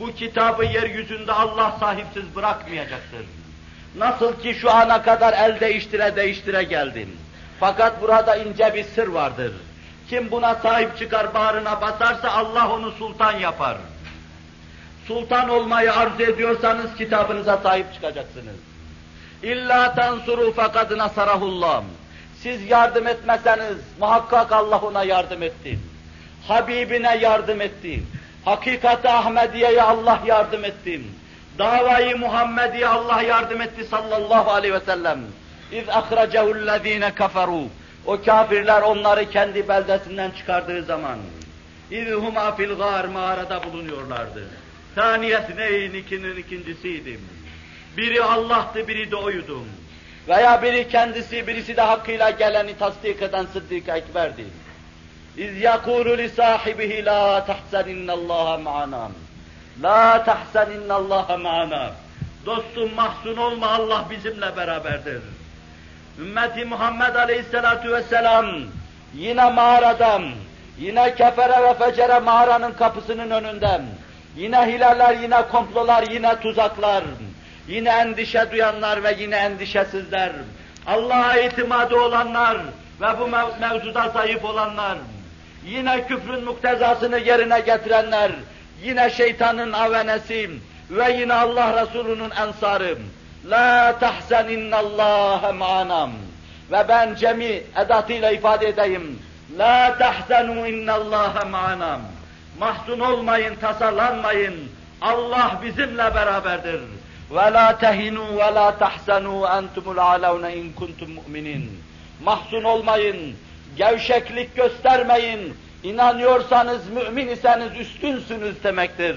B: Bu kitabı yeryüzünde Allah sahipsiz bırakmayacaktır. Nasıl ki şu ana kadar el değiştire değiştire geldim. Fakat burada ince bir sır vardır. Kim buna sahip çıkar, bağrına basarsa Allah onu sultan yapar. Sultan olmayı arzu ediyorsanız kitabınıza sahip çıkacaksınız. İlla tansuru fakat nasarahullah. Siz yardım etmeseniz muhakkak Allah ona yardım etti. Habibine yardım etti. Hakikati Ahmediye'ye Allah yardım etti. Davayı Muhammediye Allah yardım etti sallallahu aleyhi ve sellem. İz ahrecehu'llezine kaferu. O kafirler onları kendi beldesinden çıkardığı zaman. İz huma fil gar mağarada bulunuyorlardı. Saniyet neyin ikinin ikincisiydim. Biri Allah'tı, biri de oydu. Veya biri kendisi, birisi de hakkıyla geleni tasdik eden Sıddık Ekber'di. İz yakulu li sahibihi la tahsen innallaha ma'ana. La tahsen innallaha ma'ana. Dostum mahzun olma Allah bizimle beraberdir. Ümmeti Muhammed Aleyhisselatu Vesselam yine mağaradan, yine kefere ve fecere mağaranın kapısının önünden, yine hileler, yine komplolar, yine tuzaklar, yine endişe duyanlar ve yine endişesizler, Allah'a itimadı olanlar ve bu mev mevzuda zayıf olanlar, yine küfrün muktezasını yerine getirenler, yine şeytanın avenesi ve yine Allah Resulü'nün ensarı, La tahzen innallâhe ma'anam. Ve ben cemi edatıyla ifade edeyim. La tahzenu innallâhe ma'anam. Mahzun olmayın, tasalanmayın. Allah bizimle beraberdir. Ve la tehinu ve la tahzenu entumul alavne in kuntum mu'minin. Mahzun olmayın, gevşeklik göstermeyin. İnanıyorsanız, mümin iseniz üstünsünüz demektir.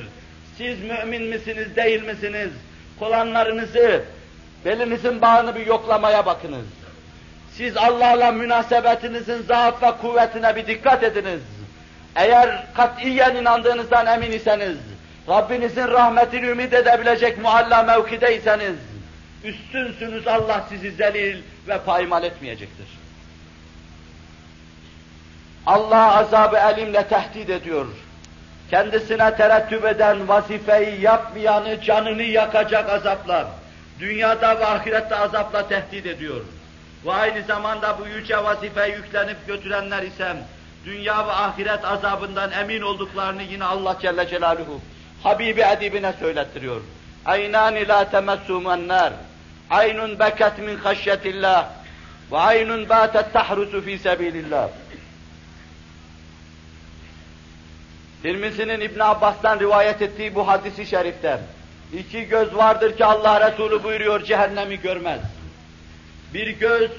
B: Siz mümin misiniz, değil misiniz? Kolanlarınızı, belinizin bağını bir yoklamaya bakınız. Siz Allah'la münasebetinizin zaaf ve kuvvetine bir dikkat ediniz. Eğer katiyen inandığınızdan emin iseniz, Rabbinizin rahmetini ümit edebilecek mualla mevkideyseniz, üstünsünüz Allah sizi zelil ve paymal etmeyecektir. Allah azabı elimle tehdit ediyor. Kendisine terettüp eden vazifeyi yapmayanı canını yakacak azaplar dünyada ve ahirette azapla tehdit ediyor. Ve aynı zamanda bu yüce vazifeyi yüklenip götürenler ise dünya ve ahiret azabından emin olduklarını yine Allah Celle Celaluhu Habibi edibine söylettiriyor. Aynani la temessumen. Aynun beket min haşyetillah ve aynun batet tahrusu fi sebilillah. Tirmizi'nin İbn Abbas'tan rivayet ettiği bu hadisi şerifte İki göz vardır ki Allah Resulü buyuruyor cehennemi görmez. Bir göz,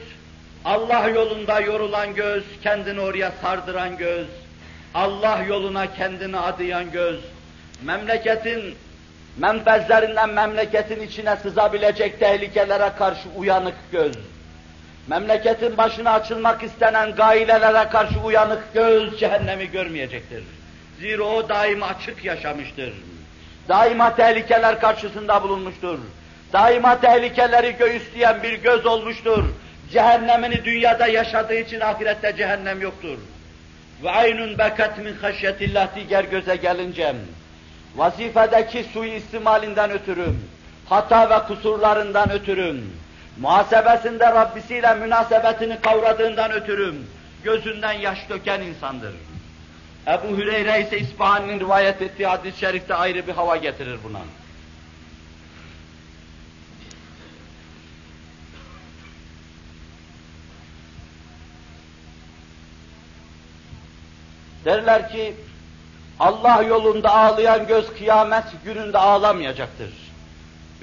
B: Allah yolunda yorulan göz, kendini oraya sardıran göz, Allah yoluna kendini adayan göz, memleketin menfezlerinden memleketin içine sızabilecek tehlikelere karşı uyanık göz, memleketin başına açılmak istenen gailelere karşı uyanık göz cehennemi görmeyecektir. Zira o daima açık yaşamıştır daima tehlikeler karşısında bulunmuştur. Daima tehlikeleri göğüsleyen bir göz olmuştur. Cehennemini dünyada yaşadığı için ahirette cehennem yoktur. Ve aynun bekat min haşyetillah diğer göze gelince, vazifedeki suistimalinden ötürüm, hata ve kusurlarından ötürüm, muhasebesinde Rabbisiyle münasebetini kavradığından ötürüm, gözünden yaş döken insandır. Ebu Hüreyre ise İspahan'ın rivayet ettiği hadis-i şerifte ayrı bir hava getirir buna. Derler ki Allah yolunda ağlayan göz kıyamet gününde ağlamayacaktır.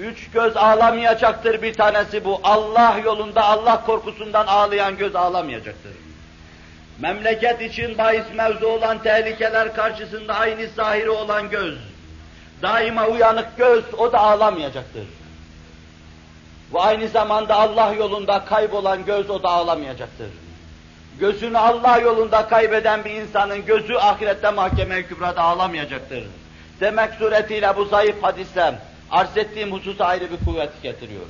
B: Üç göz ağlamayacaktır bir tanesi bu. Allah yolunda Allah korkusundan ağlayan göz ağlamayacaktır. Memleket için bahis mevzu olan tehlikeler karşısında aynı zahiri olan göz, daima uyanık göz, o da ağlamayacaktır. Ve aynı zamanda Allah yolunda kaybolan göz, o da ağlamayacaktır. Gözünü Allah yolunda kaybeden bir insanın gözü ahirette mahkeme-i kübrada ağlamayacaktır. Demek suretiyle bu zayıf hadisle arz ettiğim hususa ayrı bir kuvvet getiriyor.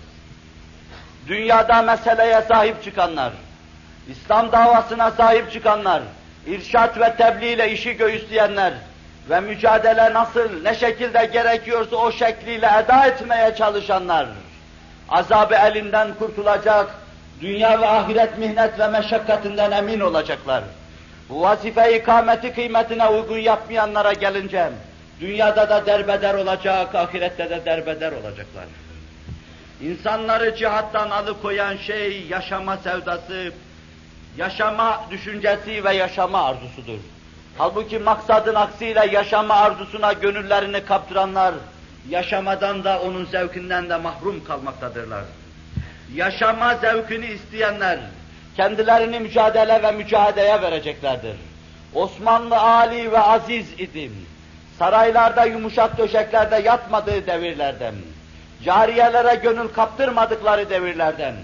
B: Dünyada meseleye sahip çıkanlar, İslam davasına sahip çıkanlar, irşat ve tebliğ ile işi göğüsleyenler ve mücadele nasıl, ne şekilde gerekiyorsa o şekliyle eda etmeye çalışanlar, azabı elinden kurtulacak, dünya ve ahiret mihnet ve meşakkatinden emin olacaklar. Bu vazife ikameti kıymetine uygun yapmayanlara gelince, dünyada da derbeder olacak, ahirette de derbeder olacaklar. İnsanları cihattan alıkoyan şey yaşama sevdası, yaşama düşüncesi ve yaşama arzusudur. Halbuki maksadın aksiyle yaşama arzusuna gönüllerini kaptıranlar, yaşamadan da onun zevkinden de mahrum kalmaktadırlar. Yaşama zevkini isteyenler, kendilerini mücadele ve mücadeleye vereceklerdir. Osmanlı Ali ve aziz idim. Saraylarda yumuşak döşeklerde yatmadığı devirlerden, cariyelere gönül kaptırmadıkları devirlerden,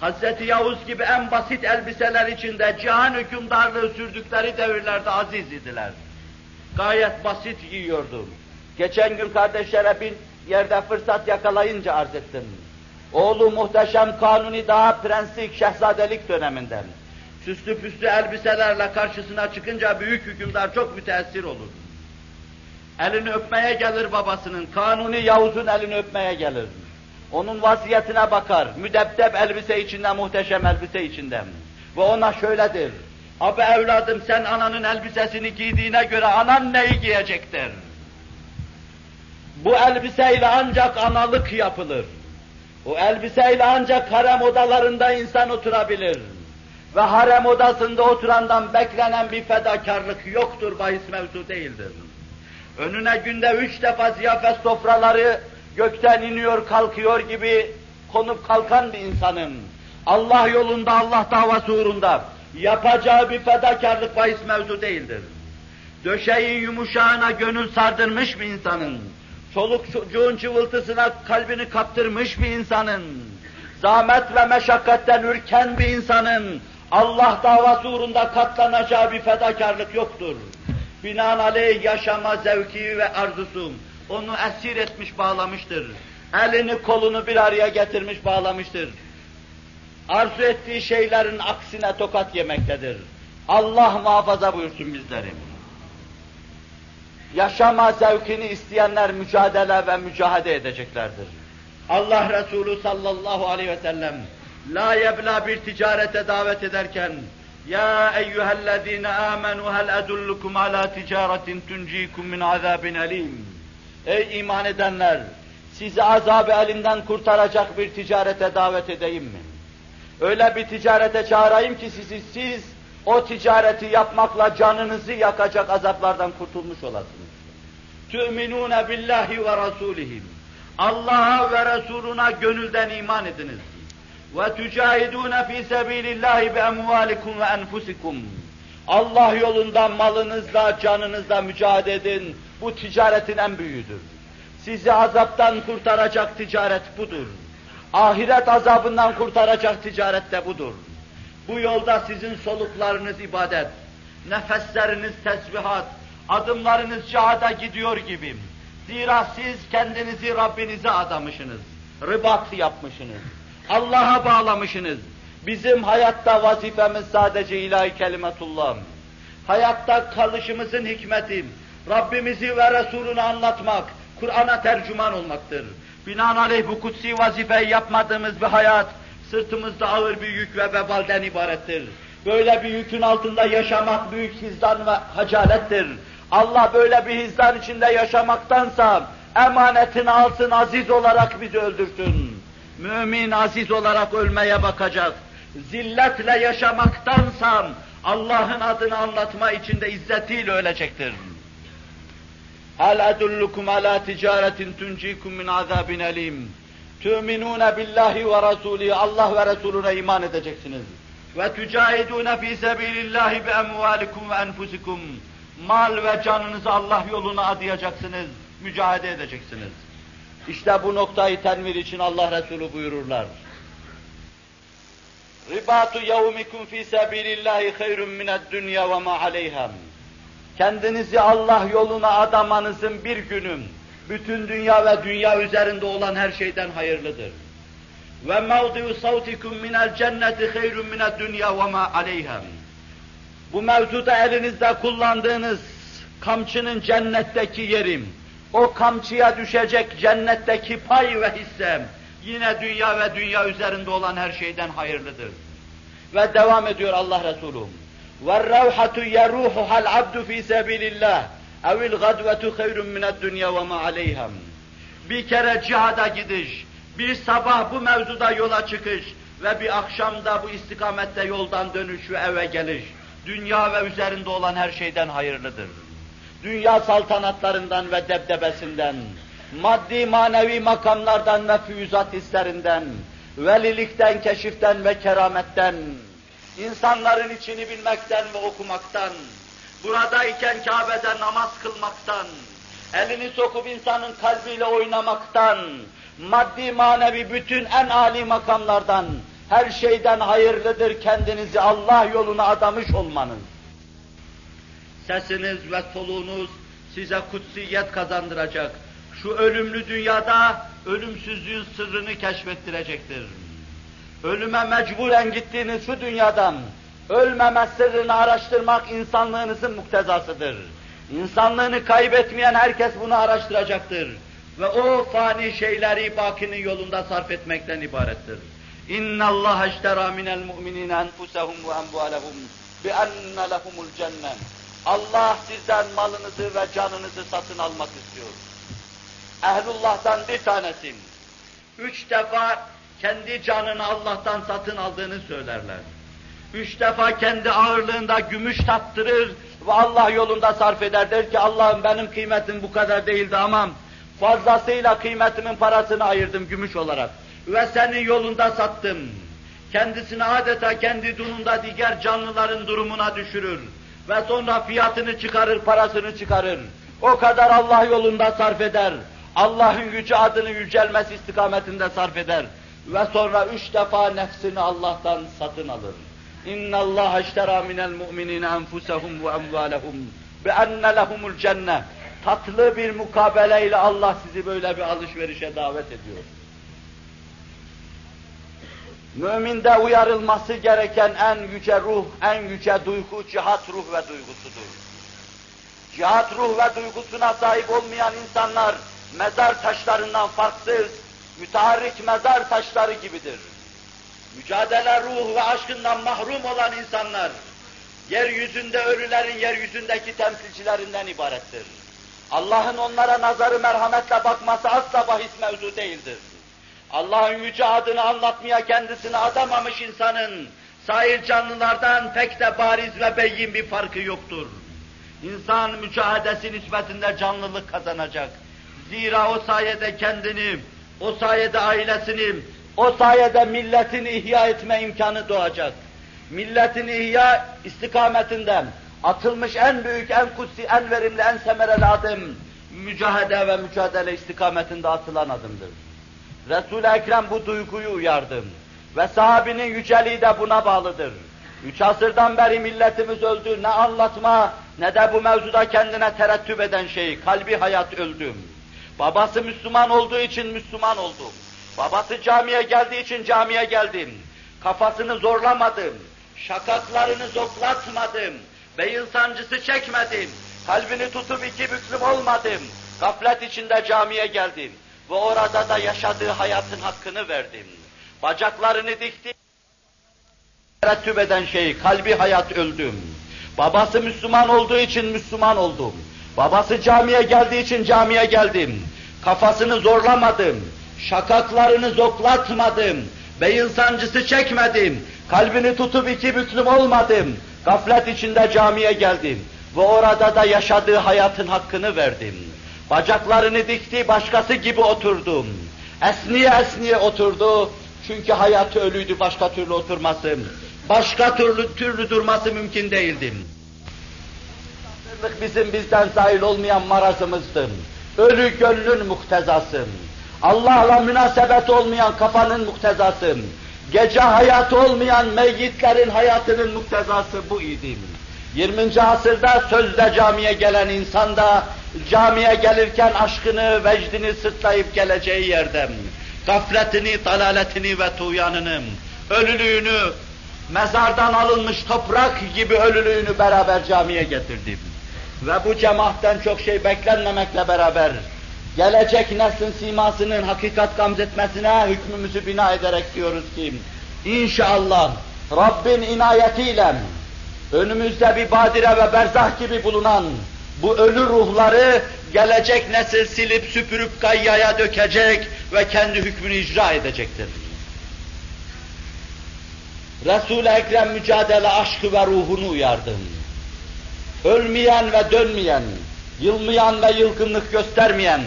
B: Hazreti Yavuz gibi en basit elbiseler içinde cihan hükümdarlığı sürdükleri devirlerde aziz idiler. Gayet basit giyiyordum. Geçen gün kardeşlere bir yerde fırsat yakalayınca arz ettim. Oğlu muhteşem kanuni daha prenslik, şehzadelik döneminden. Süslü püslü elbiselerle karşısına çıkınca büyük hükümdar çok müteessir olur. Elini öpmeye gelir babasının, kanuni Yavuz'un elini öpmeye gelir. Onun vaziyetine bakar, müdebdeb elbise içinde, muhteşem elbise içinde. Ve ona şöyledir, abi evladım sen ananın elbisesini giydiğine göre anan neyi giyecektir? Bu elbiseyle ancak analık yapılır. O elbiseyle ancak harem odalarında insan oturabilir. Ve harem odasında oturandan beklenen bir fedakarlık yoktur, bahis mevzu değildir. Önüne günde üç defa ziyafet sofraları gökten iniyor kalkıyor gibi konup kalkan bir insanın Allah yolunda, Allah davası uğrunda yapacağı bir fedakarlık bahis mevzu değildir. Döşeğin yumuşağına gönül sardırmış bir insanın, çoluk çocuğun cıvıltısına kalbini kaptırmış bir insanın, zahmet ve meşakkatten ürken bir insanın Allah davası uğrunda katlanacağı bir fedakarlık yoktur. Binaenaleyh yaşama zevki ve arzusu onu esir etmiş bağlamıştır. Elini kolunu bir araya getirmiş bağlamıştır. Arzu ettiği şeylerin aksine tokat yemektedir. Allah muhafaza buyursun bizleri. Yaşama zevkini isteyenler mücadele ve mücahede edeceklerdir. Allah Resulü sallallahu aleyhi ve sellem la yebla bir ticarete davet ederken ya eyyühellezine amenu hel edullukum ala ticaretin tuncikum min azabin elim Ey iman edenler! Sizi azab elinden kurtaracak bir ticarete davet edeyim mi? Öyle bir ticarete çağırayım ki sizi siz o ticareti yapmakla canınızı yakacak azaplardan kurtulmuş olasınız. Tü'minûne billahi ve rasulihim. Allah'a ve Resuluna gönülden iman ediniz. Ve tücahidûne fî sebîlillâhi bi emvâlikum ve enfusikum. Allah yolunda malınızla, canınızla mücadele edin. Bu ticaretin en büyüğüdür. Sizi azaptan kurtaracak ticaret budur. Ahiret azabından kurtaracak ticaret de budur. Bu yolda sizin soluklarınız ibadet, nefesleriniz tesbihat, adımlarınız cihada gidiyor gibi. Zira siz kendinizi Rabbinize adamışsınız. Rıbat yapmışsınız. Allah'a bağlamışsınız. Bizim hayatta vazifemiz sadece ilahi kelimetullah. Hayatta kalışımızın hikmeti, Rabbimizi ve Resulünü anlatmak, Kur'an'a tercüman olmaktır. Binaenaleyh bu kutsi vazifeyi yapmadığımız bir hayat, sırtımızda ağır bir yük ve vebalden ibarettir. Böyle bir yükün altında yaşamak büyük hizdan ve hacalettir. Allah böyle bir hizdan içinde yaşamaktansa emanetini alsın aziz olarak bizi öldürsün. Mümin aziz olarak ölmeye bakacak. Zilletle yaşamaktansa Allah'ın adını anlatma içinde izzetiyle ölecektir. Edullukum ala ticaretin tuncikum min azabin elim. Tüminune billahi ve rasulihi Allah ve Resulüne iman edeceksiniz. Ve tücahidune fi sebilillahi bi emvalikum ve enfusikum. Mal ve canınızı Allah yoluna adayacaksınız, mücadele edeceksiniz. İşte bu noktayı tenvir için Allah Resulü buyururlar. Ribatu yevmikum fi sebilillahi hayrun mined dünya ve ma aleyha. Kendinizi Allah yoluna adamanızın bir günüm, bütün dünya ve dünya üzerinde olan her şeyden hayırlıdır. Ve mevdiu savtikum minel cenneti hayrun mined dünya ve ma aleyha. Bu mevzuda elinizde kullandığınız kamçının cennetteki yerim, o kamçıya düşecek cennetteki pay ve hissem, yine dünya ve dünya üzerinde olan her şeyden hayırlıdır. Ve devam ediyor Allah Resulü. وَالرَّوْحَةُ يَرُوحُهَا الْعَبْدُ ف۪ي سَب۪يلِ اللّٰهِ اَوِ الْغَدْوَةُ خَيْرٌ مِنَ الدُّنْيَا وَمَا عَلَيْهَا Bir kere cihada gidiş, bir sabah bu mevzuda yola çıkış ve bir akşamda bu istikamette yoldan dönüş ve eve geliş, dünya ve üzerinde olan her şeyden hayırlıdır. Dünya saltanatlarından ve debdebesinden, maddi manevi makamlardan ve füyüzat hislerinden, velilikten, keşiften ve kerametten, insanların içini bilmekten ve okumaktan, buradayken Kabe'de namaz kılmaktan, elini sokup insanın kalbiyle oynamaktan, maddi manevi bütün en âli makamlardan, her şeyden hayırlıdır kendinizi Allah yoluna adamış olmanız. Sesiniz ve soluğunuz size kutsiyet kazandıracak. Şu ölümlü dünyada ölümsüzlüğün sırrını keşfettirecektir. Ölüme mecburen gittiğiniz şu dünyadan ölmeme sırrını araştırmak insanlığınızın muktezasıdır. İnsanlığını kaybetmeyen herkes bunu araştıracaktır. Ve o fani şeyleri bakinin yolunda sarf etmekten ibarettir. İştera minel mu'minina enfusahum ve amwalahum bi enne lehumul cennet. Allah sizden malınızı ve canınızı satın almak istiyor. Ehlullah'tan bir tanesin. Üç defa kendi canını Allah'tan satın aldığını söylerler. Üç defa kendi ağırlığında gümüş tattırır ve Allah yolunda sarf eder. Der ki Allah'ım benim kıymetim bu kadar değildi ama fazlasıyla kıymetimin parasını ayırdım gümüş olarak. Ve senin yolunda sattım. Kendisini adeta kendi dununda diğer canlıların durumuna düşürür. Ve sonra fiyatını çıkarır, parasını çıkarır. O kadar Allah yolunda sarf eder. Allah'ın gücü adını yücelmesi istikametinde sarf eder. Ve sonra üç defa nefsini Allah'tan satın alır. İştera minel mu'minine enfusahum ve emvalehum bi enne lehumul cennet. Tatlı bir mukabeleyle Allah sizi böyle bir alışverişe davet ediyor. Müminde uyarılması gereken en yüce ruh, en yüce duygu cihat ruh ve duygusudur. Cihat ruh ve duygusuna sahip olmayan insanlar mezar taşlarından farksız, müteharrik mezar taşları gibidir. Mücadele ruh ve aşkından mahrum olan insanlar, yeryüzünde ölülerin yeryüzündeki temsilcilerinden ibarettir. Allah'ın onlara nazarı merhametle bakması asla bahis mevzu değildir. Allah'ın yüce adını anlatmaya kendisini adamamış insanın, sair canlılardan pek de bariz ve beyin bir farkı yoktur. İnsan mücahedesi nispetinde canlılık kazanacak. Zira o sayede kendini, o sayede ailesini, o sayede milletini ihya etme imkanı doğacak. Milletin ihya istikametinden atılmış en büyük, en kutsi, en verimli, en semereli adım, mücahede ve mücadele istikametinde atılan adımdır. Resul-i Ekrem bu duyguyu uyardı. Ve sahabinin yüceliği de buna bağlıdır. Üç asırdan beri milletimiz öldü, ne anlatma ne de bu mevzuda kendine terettüp eden şey, kalbi hayat öldü. Babası Müslüman olduğu için Müslüman oldu. Babası camiye geldiği için camiye geldim. Kafasını zorlamadım. Şakaklarını zoklatmadım. Beyin sancısı çekmedim. Kalbini tutup iki büklüm olmadım. Gaflet içinde camiye geldim. Ve orada da yaşadığı hayatın hakkını verdim. Bacaklarını dikti. terettüp eden şey, kalbi hayat öldüm. Babası Müslüman olduğu için Müslüman oldum. Babası camiye geldiği için camiye geldim. Kafasını zorlamadım. Şakaklarını zoklatmadım. Beyin sancısı çekmedim. Kalbini tutup iki büklüm olmadım. Gaflet içinde camiye geldim. Ve orada da yaşadığı hayatın hakkını verdim. Bacaklarını dikti, başkası gibi oturdum. Esniye esniye oturdu. Çünkü hayatı ölüydü, başka türlü oturması. Başka türlü türlü durması mümkün değildi. Bizim bizden zahil olmayan marazımızdı. Ölü gönlün muhtezası. Allah'la münasebet olmayan kafanın muhtezası. Gece hayatı olmayan meyyitlerin hayatının muhtezası bu idi. 20. asırda sözde camiye gelen insan da camiye gelirken aşkını, vecdini sırtlayıp geleceği yerde gafletini, dalaletini ve tuğyanını, ölülüğünü, mezardan alınmış toprak gibi ölülüğünü beraber camiye getirdim. Ve bu cemaatten çok şey beklenmemekle beraber, gelecek neslin simasının hakikat gamzetmesine hükmümüzü bina ederek diyoruz ki, inşallah Rabbin inayetiyle önümüzde bir badire ve berzah gibi bulunan bu ölü ruhları gelecek nesil silip süpürüp gayyaya dökecek ve kendi hükmünü icra edecektir. Resul-i Ekrem mücadele aşkı ve ruhunu uyardım. Ölmeyen ve dönmeyen, yılmayan ve yılgınlık göstermeyen,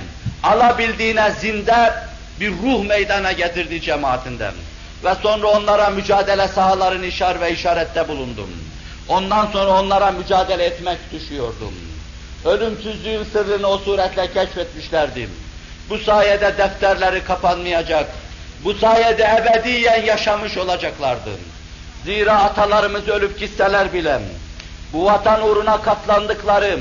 B: alabildiğine zinde bir ruh meydana getirdi cemaatinden. Ve sonra onlara mücadele sahalarını işar ve işarette bulundum. Ondan sonra onlara mücadele etmek düşüyordum. Ölümsüzlüğün sırrını o suretle keşfetmişlerdi. Bu sayede defterleri kapanmayacak, bu sayede ebediyen yaşamış olacaklardı. Zira atalarımız ölüp gitseler bile, bu vatan uğruna katlandıkları,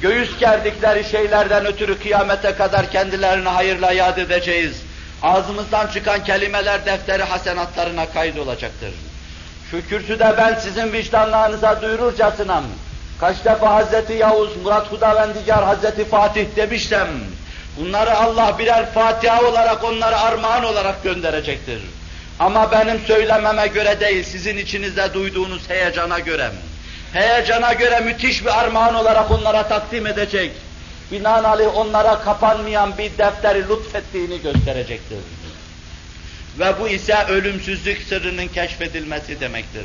B: göğüs gerdikleri şeylerden ötürü kıyamete kadar kendilerini hayırla yad edeceğiz. Ağzımızdan çıkan kelimeler defteri hasenatlarına kaydolacaktır. Şu kürsüde ben sizin vicdanlarınıza duyururcasına, kaç defa Hazreti Yavuz, Murat Hudavendigar, Hazreti Fatih demişsem, bunları Allah birer Fatiha olarak, onları armağan olarak gönderecektir. Ama benim söylememe göre değil, sizin içinizde duyduğunuz heyecana göre, heyecana göre müthiş bir armağan olarak onlara takdim edecek, binaenaleyh onlara kapanmayan bir defteri lütfettiğini gösterecektir. Ve bu ise ölümsüzlük sırrının keşfedilmesi demektir.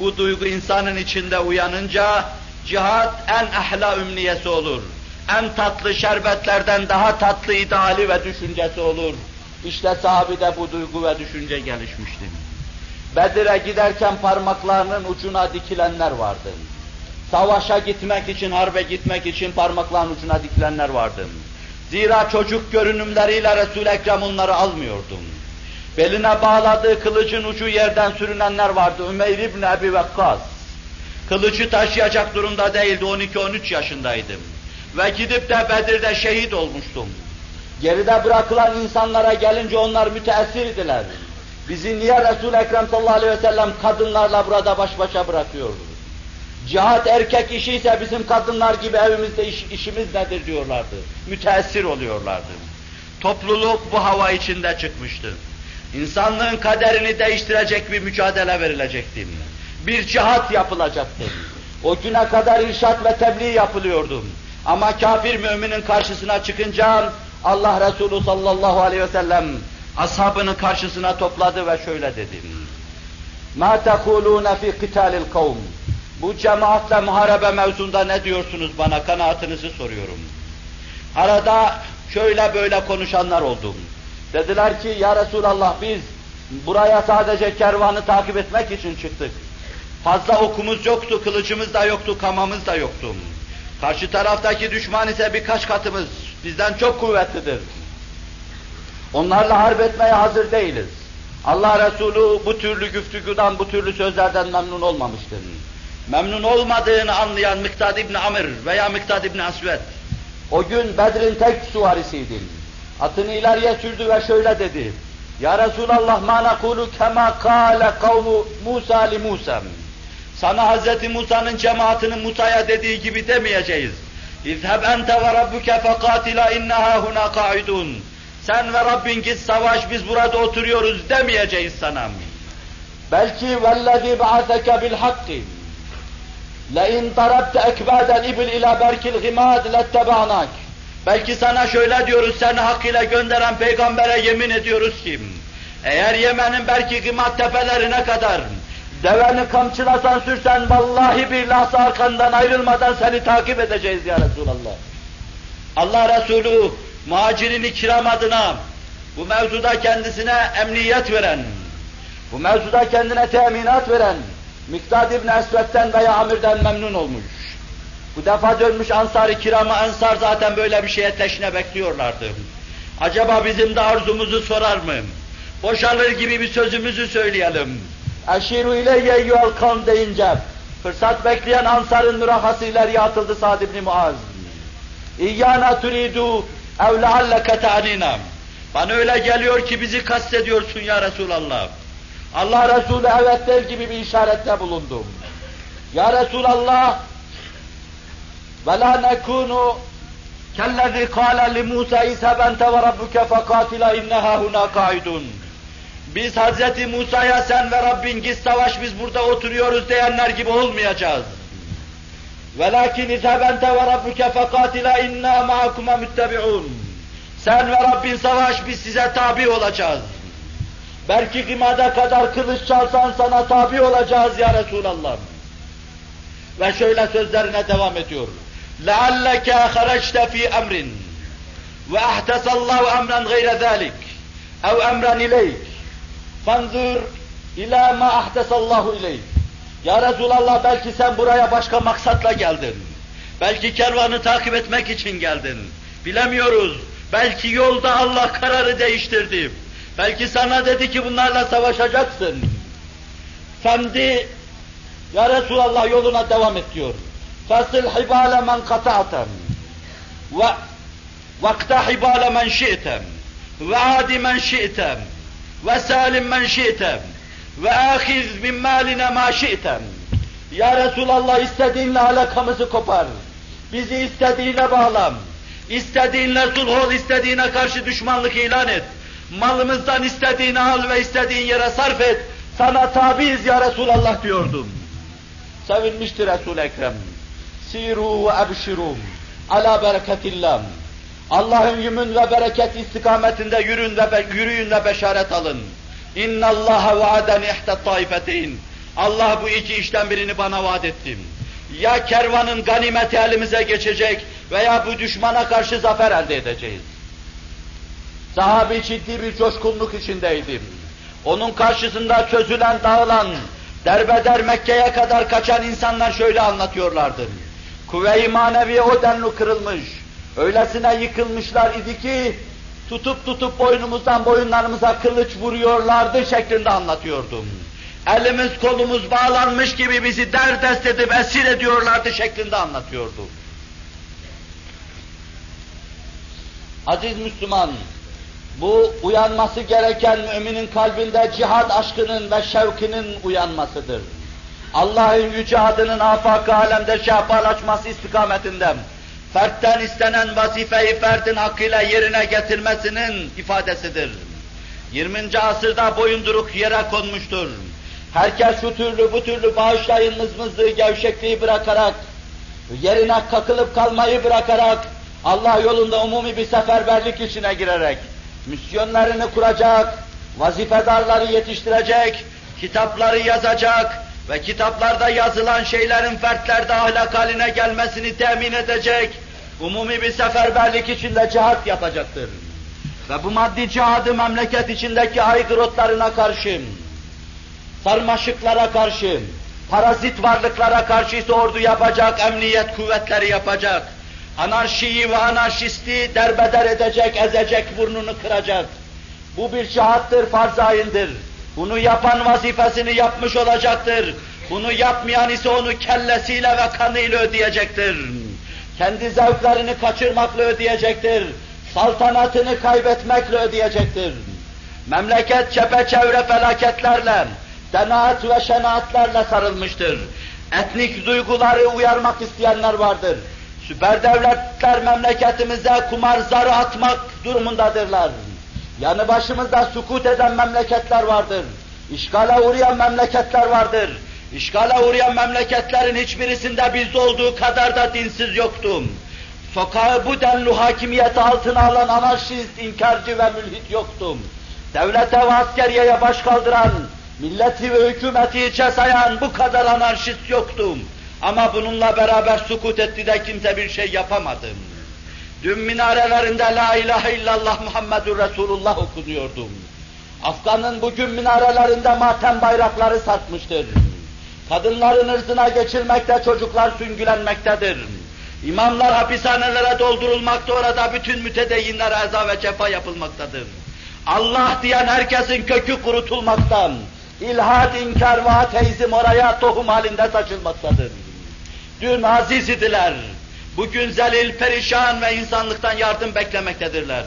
B: Bu duygu insanın içinde uyanınca cihat en ahla ümniyesi olur. En tatlı şerbetlerden daha tatlı ideali ve düşüncesi olur. İşte sahabide bu duygu ve düşünce gelişmişti. Bedir'e giderken parmaklarının ucuna dikilenler vardı. Savaşa gitmek için, harbe gitmek için parmaklarının ucuna dikilenler vardı. Zira çocuk görünümleriyle Resul-i Ekrem onları almıyordum. Beline bağladığı kılıcın ucu yerden sürünenler vardı. Ümeyr ibn Ebi Vakkas. Kılıcı taşıyacak durumda değildi. 12-13 yaşındaydım. Ve gidip de Bedir'de şehit olmuştum. Geride bırakılan insanlara gelince onlar müteessirdiler. Bizi niye Resul-i Ekrem sallallahu aleyhi ve sellem kadınlarla burada baş başa bırakıyordu? Cihat erkek işi ise bizim kadınlar gibi evimizde iş, işimiz nedir diyorlardı. Müteessir oluyorlardı. Topluluk bu hava içinde çıkmıştı. İnsanlığın kaderini değiştirecek bir mücadele verilecekti. Bir cihat yapılacaktı. O güne kadar irşat ve tebliğ yapılıyordu. Ama kafir müminin karşısına çıkınca Allah Resulü sallallahu aleyhi ve sellem ashabını karşısına topladı ve şöyle dedi. مَا تَقُولُونَ فِي قِتَالِ الْقَوْمِ Bu cemaatle muharebe mevzunda ne diyorsunuz bana kanaatinizi soruyorum. Arada şöyle böyle konuşanlar oldu. Dediler ki ya Resulallah biz buraya sadece kervanı takip etmek için çıktık. Fazla okumuz yoktu, kılıcımız da yoktu, kamamız da yoktu. Karşı taraftaki düşman ise birkaç katımız, bizden çok kuvvetlidir. Onlarla harp etmeye hazır değiliz. Allah Resulü bu türlü güftügüden, bu türlü sözlerden memnun olmamıştır. Memnun olmadığını anlayan Miktad İbni Amr veya Miktad İbni Asvet, o gün Bedir'in tek suvarisiydi. Atını ileriye sürdü ve şöyle dedi. Ya Resulallah ma nakulu kema kâle kavmu Musa li Musa. Sana Hz. Musa'nın cemaatinin Musa'ya dediği gibi demeyeceğiz. İzheb ente ve rabbuke fekatila inneha huna kaidun Sen ve Rabbin git savaş biz burada oturuyoruz demeyeceğiz sana. Belki vellezî ba'aseke bil hakki لَاِنْ طَرَبْتَ اَكْبَادَ الْاِبِلْ اِلَى بَرْكِ الْغِمَادِ لَتَّبَعْنَاكِ Belki sana şöyle diyoruz, seni hakkıyla gönderen peygambere yemin ediyoruz ki, eğer Yemen'in belki gımat tepelerine kadar deveni kamçılasan sürsen vallahi billahi arkandan ayrılmadan seni takip edeceğiz ya Resulallah. Allah Resulü muhacirin kiram adına bu mevzuda kendisine emniyet veren, bu mevzuda kendine teminat veren, Miktad İbni Esved'den veya Amir'den memnun olmuş. Bu defa dönmüş Ansar-ı Kiram'ı Ansar zaten böyle bir şeye teşne bekliyorlardı. Acaba bizim de arzumuzu sorar mı? Boşalır gibi bir sözümüzü söyleyelim. Eşiru ileyye eyyuhel kan deyince fırsat bekleyen Ansar'ın mürahası ileriye atıldı Sa'd ibn Muaz. İyyâna turidu ev lealleke te'anînâ. Bana öyle geliyor ki bizi kastediyorsun ya Resulallah. Allah Resulü evet der gibi bir işarette bulundum. Ya Resulallah kellezi kâle li Musa ishabente ve rabbuke fekatila inneha huna kaidun. Biz Hz. Musa'ya sen ve Rabbin git savaş biz burada oturuyoruz diyenler gibi olmayacağız. Velakin izhabente ve rabbuke fekatila inna ma'akuma müttebi'un. Sen ve Rabbin savaş biz size tabi olacağız. Belki gımada kadar kılıç çalsan sana tabi olacağız ya Resulallah. Ve şöyle sözlerine devam ediyor. لَعَلَّكَ خَرَجْتَ ف۪ي اَمْرٍ وَاَحْتَسَ اللّٰهُ اَمْرًا غَيْرَ ذَٰلِكَ اَوْ اَمْرًا اِلَيْكَ فَانْظُرْ اِلَى مَا اَحْتَسَ اللّٰهُ اِلَيْكَ ya Resulallah belki sen buraya başka maksatla geldin. Belki kervanı takip etmek için geldin. Bilemiyoruz. Belki yolda Allah kararı değiştirdi. Belki sana dedi ki bunlarla savaşacaksın. Sen de ya Resulallah yoluna devam et diyor. Fasil hibale men kata'tem. Ve vakta hibale men şi'tem. Ve adi men şi'tem. Ve salim men şi'tem ve ahiz min maline ma şi'ten. Ya Resulallah istediğinle alakamızı kopar. Bizi istediğine bağlam. İstediğinle sulh ol, istediğine karşı düşmanlık ilan et. Malımızdan istediğini al ve istediğin yere sarf et. Sana tabiiz ya Resulallah diyordum. Sevinmişti Resul Ekrem. Siru ve ebşirum ala bereketillah. Allah'ın yümün ve bereket istikametinde yürün ve be, yürüyün ve beşaret alın. İnna Allah vaaden ihte taifeteyn. Allah bu iki işten birini bana vaat etti. Ya kervanın ganimeti elimize geçecek veya bu düşmana karşı zafer elde edeceğiz. Sahabi ciddi bir coşkunluk içindeydi. Onun karşısında çözülen, dağılan, derbeder Mekke'ye kadar kaçan insanlar şöyle anlatıyorlardı. Kuvve-i maneviye o denli kırılmış, öylesine yıkılmışlar idi ki, tutup tutup boynumuzdan boyunlarımıza kılıç vuruyorlardı şeklinde anlatıyordum. Elimiz kolumuz bağlanmış gibi bizi derdest edip esir ediyorlardı şeklinde anlatıyordum. Aziz Müslüman, bu uyanması gereken müminin kalbinde cihad aşkının ve şevkinin uyanmasıdır. Allah'ın yüce adının afak alemde şehpalaşması istikametinde fertten istenen vazifeyi ferdin hakkıyla yerine getirmesinin ifadesidir. 20. asırda boyunduruk yere konmuştur. Herkes şu türlü bu türlü bağışlayın mızmızlığı, gevşekliği bırakarak, yerine kakılıp kalmayı bırakarak, Allah yolunda umumi bir seferberlik içine girerek, misyonlarını kuracak, vazifedarları yetiştirecek, kitapları yazacak ve kitaplarda yazılan şeylerin fertlerde ahlak haline gelmesini temin edecek, umumi bir seferberlik içinde cihat yapacaktır. Ve bu maddi cihadı memleket içindeki aygırotlarına karşı, sarmaşıklara karşı, parazit varlıklara karşı ise ordu yapacak, emniyet kuvvetleri yapacak, anarşiyi ve anarşisti derbeder edecek, ezecek, burnunu kıracak. Bu bir cihattır, farz ayındır. Bunu yapan vazifesini yapmış olacaktır. Bunu yapmayan ise onu kellesiyle ve kanıyla ödeyecektir. Kendi zevklerini kaçırmakla ödeyecektir. Saltanatını kaybetmekle ödeyecektir. Memleket çepeçevre felaketlerle, denaat ve şenaatlerle sarılmıştır. Etnik duyguları uyarmak isteyenler vardır. Süper devletler memleketimize kumar zarı atmak durumundadırlar. Yanı başımızda sukut eden memleketler vardır. İşgale uğrayan memleketler vardır. İşgale uğrayan memleketlerin hiçbirisinde bizde olduğu kadar da dinsiz yoktum. Sokağı bu denli hakimiyeti altına alan anarşist, inkarcı ve mülhit yoktum. Devlete ve askeriyeye baş kaldıran, milleti ve hükümeti içe sayan bu kadar anarşist yoktum. Ama bununla beraber sukut etti de kimse bir şey yapamadım. Dün minarelerinde La ilahe illallah Muhammedur Resulullah okunuyordum. Afgan'ın bugün minarelerinde matem bayrakları sarkmıştır. Kadınların ırzına geçilmekte, çocuklar süngülenmektedir. İmamlar hapishanelere doldurulmakta, orada bütün mütedeyyinlere eza ve cefa yapılmaktadır. Allah diyen herkesin kökü kurutulmaktan, ilhad, inkar ve ateizm oraya tohum halinde saçılmaktadır. Dün aziz idiler, bugün zelil, perişan ve insanlıktan yardım beklemektedirler.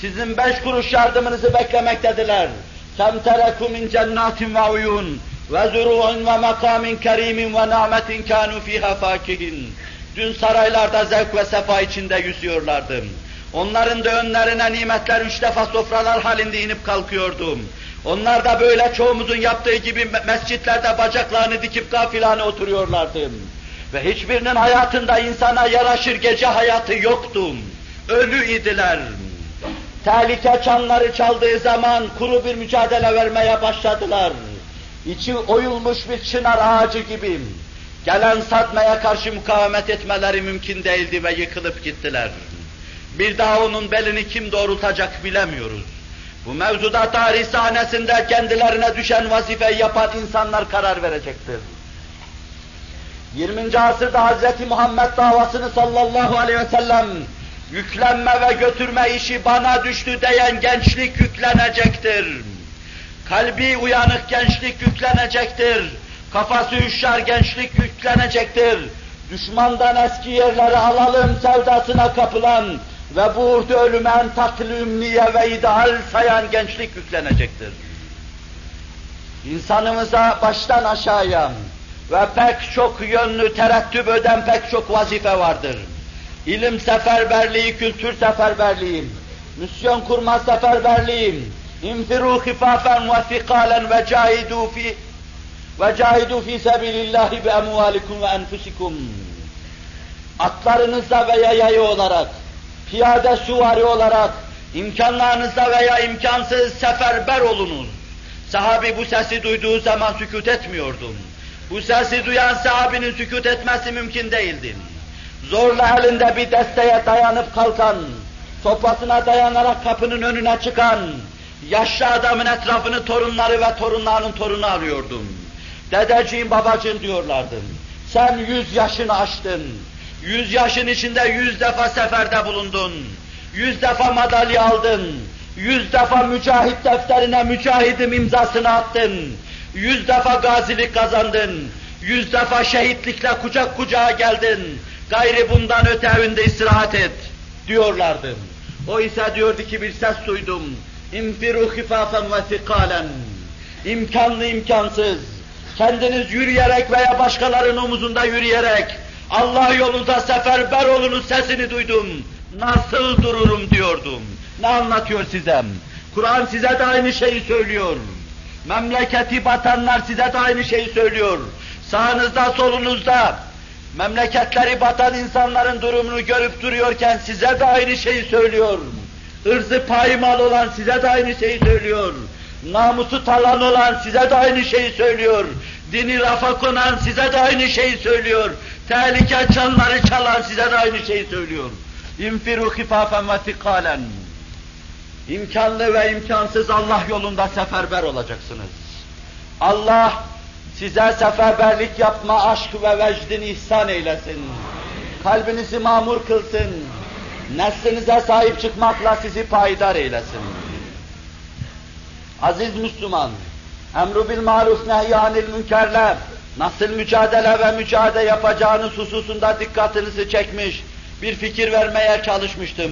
B: Sizin beş kuruş yardımınızı beklemektedirler. Kem tereku min cennatin ve uyun ve zuru'un ve makamin kerimin ve nimetin kanu fiha fakihin. Dün saraylarda zevk ve sefa içinde yüzüyorlardı. Onların da önlerine nimetler üç defa sofralar halinde inip kalkıyordum. Onlar da böyle çoğumuzun yaptığı gibi mescitlerde bacaklarını dikip gafilane oturuyorlardı. Ve hiçbirinin hayatında insana yaraşır gece hayatı yoktu. Ölü idiler. Tehlike çanları çaldığı zaman kuru bir mücadele vermeye başladılar. İçi oyulmuş bir çınar ağacı gibi. Gelen satmaya karşı mukavemet etmeleri mümkün değildi ve yıkılıp gittiler. Bir daha onun belini kim doğrultacak bilemiyoruz. Bu mevzuda tarih sahnesinde kendilerine düşen vazifeyi yapan insanlar karar verecektir. 20. asırda Hz. Muhammed davasını sallallahu aleyhi ve sellem yüklenme ve götürme işi bana düştü diyen gençlik yüklenecektir. Kalbi uyanık gençlik yüklenecektir. Kafası hüşşar gençlik yüklenecektir. Düşmandan eski yerleri alalım sevdasına kapılan ve bu uğurda ölüme en tatlı ve ideal sayan gençlik yüklenecektir. İnsanımıza baştan aşağıya ve pek çok yönlü terettüp öden pek çok vazife vardır. İlim seferberliği, kültür seferberliği, misyon kurma seferberliği, ve cahidu fi ve cahidu fi sebilillahi bi emvalikum ve enfusikum. Atlarınızla veya yayı olarak, piyade suvari olarak, imkanlarınızla veya imkansız seferber olunuz. Sahabi bu sesi duyduğu zaman sükut etmiyordum. Bu sesi duyan sahabinin sükut etmesi mümkün değildi. Zorla elinde bir desteğe dayanıp kalkan, sopasına dayanarak kapının önüne çıkan, yaşlı adamın etrafını torunları ve torunlarının torunu arıyordum. Dedeciğim, babacığım diyorlardı. Sen yüz yaşını aştın. Yüz yaşın içinde yüz defa seferde bulundun. Yüz defa madalya aldın. Yüz defa mücahit defterine mücahidim imzasını attın. Yüz defa gazilik kazandın. Yüz defa şehitlikle kucak kucağa geldin. Gayri bundan öte evinde istirahat et diyorlardı. O ise diyordu ki bir ses duydum. İnfiru hifafen ve sikalen. İmkanlı imkansız kendiniz yürüyerek veya başkalarının omuzunda yürüyerek Allah yolunda seferber olunuz sesini duydum. Nasıl dururum diyordum. Ne anlatıyor size? Kur'an size de aynı şeyi söylüyor. Memleketi batanlar size de aynı şeyi söylüyor. Sağınızda solunuzda memleketleri batan insanların durumunu görüp duruyorken size de aynı şeyi söylüyor. Irzı paymal olan size de aynı şeyi söylüyor. Namusu talan olan size de aynı şeyi söylüyor. Dini rafa konan size de aynı şeyi söylüyor. Tehlike çanları çalan size de aynı şeyi söylüyor. İnfiru hifafen ve tikalen. İmkanlı ve imkansız Allah yolunda seferber olacaksınız. Allah size seferberlik yapma aşk ve vecdini ihsan eylesin. Kalbinizi mamur kılsın. Neslinize sahip çıkmakla sizi payidar eylesin. Aziz Müslüman, emru bil maruf nehyanil münkerler, nasıl mücadele ve mücadele yapacağınız hususunda dikkatinizi çekmiş, bir fikir vermeye çalışmıştım.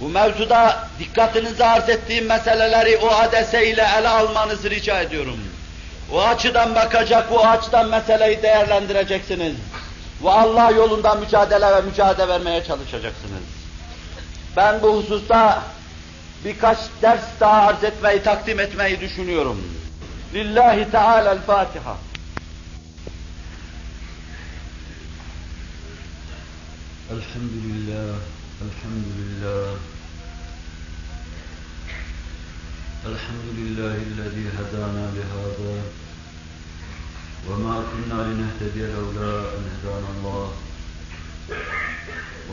B: Bu mevzuda dikkatinizi arz ettiğim meseleleri o adese ile ele almanızı rica ediyorum. O açıdan bakacak, bu açıdan meseleyi değerlendireceksiniz. Ve Allah yolunda mücadele ve mücadele vermeye çalışacaksınız. Ben bu hususta birkaç ders daha arz etmeyi, takdim etmeyi düşünüyorum.
A: Lillahi Teala'l-Fatiha. Elhamdülillah, elhamdülillah. Elhamdülillahillezî hedâna lihâzâ. وما كنا لنهتدي لولا أن هدانا الله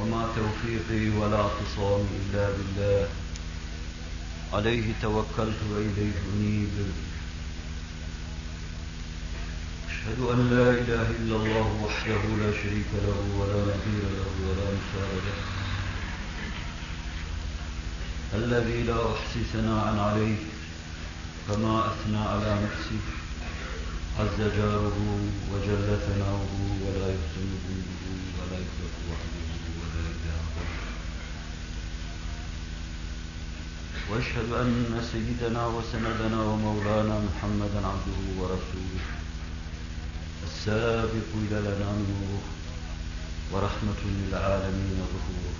A: وما توفيقي ولا اعتصامي إلا بالله. عليه توكلت وإليه أنيب. أشهد أن لا إله إلا الله وحده لا شريك له ولا نظير له ولا مثال له. الذي لا أحصي ثناء عليه كما أثنى على نفسه. عز جاره وجل ثناؤه ولا يحسن جوده ولا يخلق وحده ولا إله غيره واشهد أن سيدنا وسندنا ومولانا محمدا عبده ورسوله. السابق إلى لنا نوره ورحمة للعالمين ظهوره.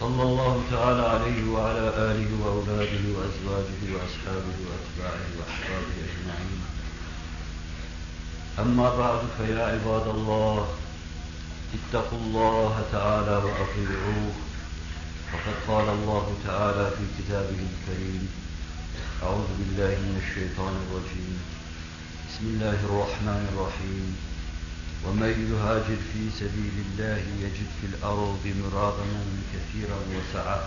A: صلى الله تعالى عليه وعلى آله وأولاده وأزواجه وأصحابه وأتباعه وأحبابه أجمعين. أما بعد فيا عباد الله اتقوا الله تعالى وأطيعوه. وقد قال الله تعالى في كتابه الكريم أعوذ بالله من الشيطان الرجيم. بسم الله الرحمن الرحيم. ومن يهاجر في سبيل الله يجد في الأرض مراغما كثيرا وسعة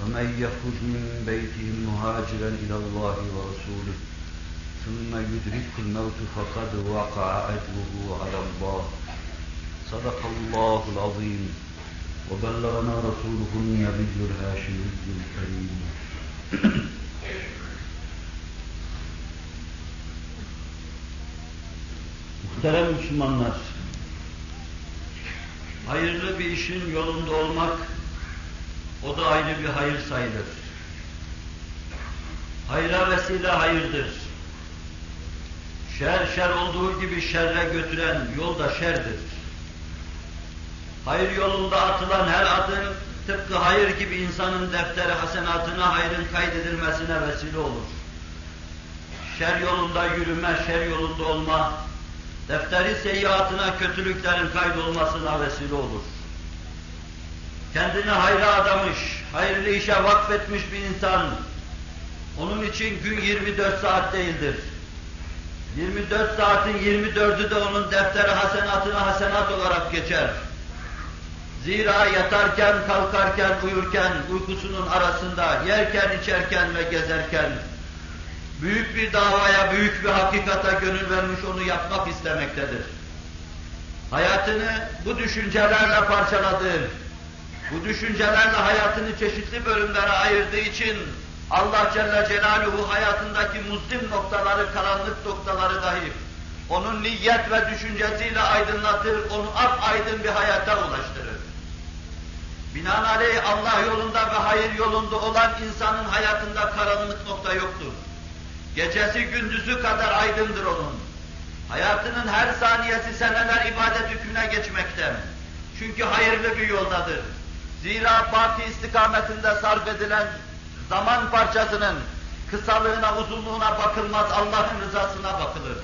A: ومن يخرج من بيته مهاجرا إلى الله ورسوله ثم يدركه الموت فقد وقع أجره على الله. صدق الله العظيم. وبلغنا رسوله النبي الهاشمي الكريم Muhterem Müslümanlar, hayırlı bir işin yolunda olmak, o da ayrı bir hayır sayılır. Hayra vesile hayırdır. Şer şer olduğu gibi şerre götüren yol da şerdir. Hayır yolunda atılan her adım tıpkı hayır gibi insanın defteri hasenatına hayrın kaydedilmesine vesile olur. Şer yolunda yürüme, şer yolunda olma, defteri seyyiatına kötülüklerin kaydolmasına vesile olur. Kendini hayra adamış, hayırlı işe vakfetmiş bir insan, onun için gün 24 saat değildir. 24 saatin 24'ü de onun defteri hasenatına hasenat olarak geçer. Zira yatarken, kalkarken, uyurken, uykusunun arasında, yerken, içerken ve gezerken, büyük bir davaya, büyük bir hakikata gönül vermiş onu yapmak istemektedir. Hayatını bu düşüncelerle parçaladı, bu düşüncelerle hayatını çeşitli bölümlere ayırdığı için Allah Celle Celaluhu hayatındaki muslim noktaları, karanlık noktaları dahi onun niyet ve düşüncesiyle aydınlatır, onu ap aydın bir hayata ulaştırır. Binaenaleyh Allah yolunda ve hayır yolunda olan insanın hayatında karanlık nokta yoktur. Gecesi gündüzü kadar aydındır onun. Hayatının her saniyesi seneler ibadet hükmüne geçmekte. Çünkü hayırlı bir yoldadır. Zira parti istikametinde sarf edilen zaman parçasının kısalığına, uzunluğuna bakılmaz, Allah'ın rızasına bakılır.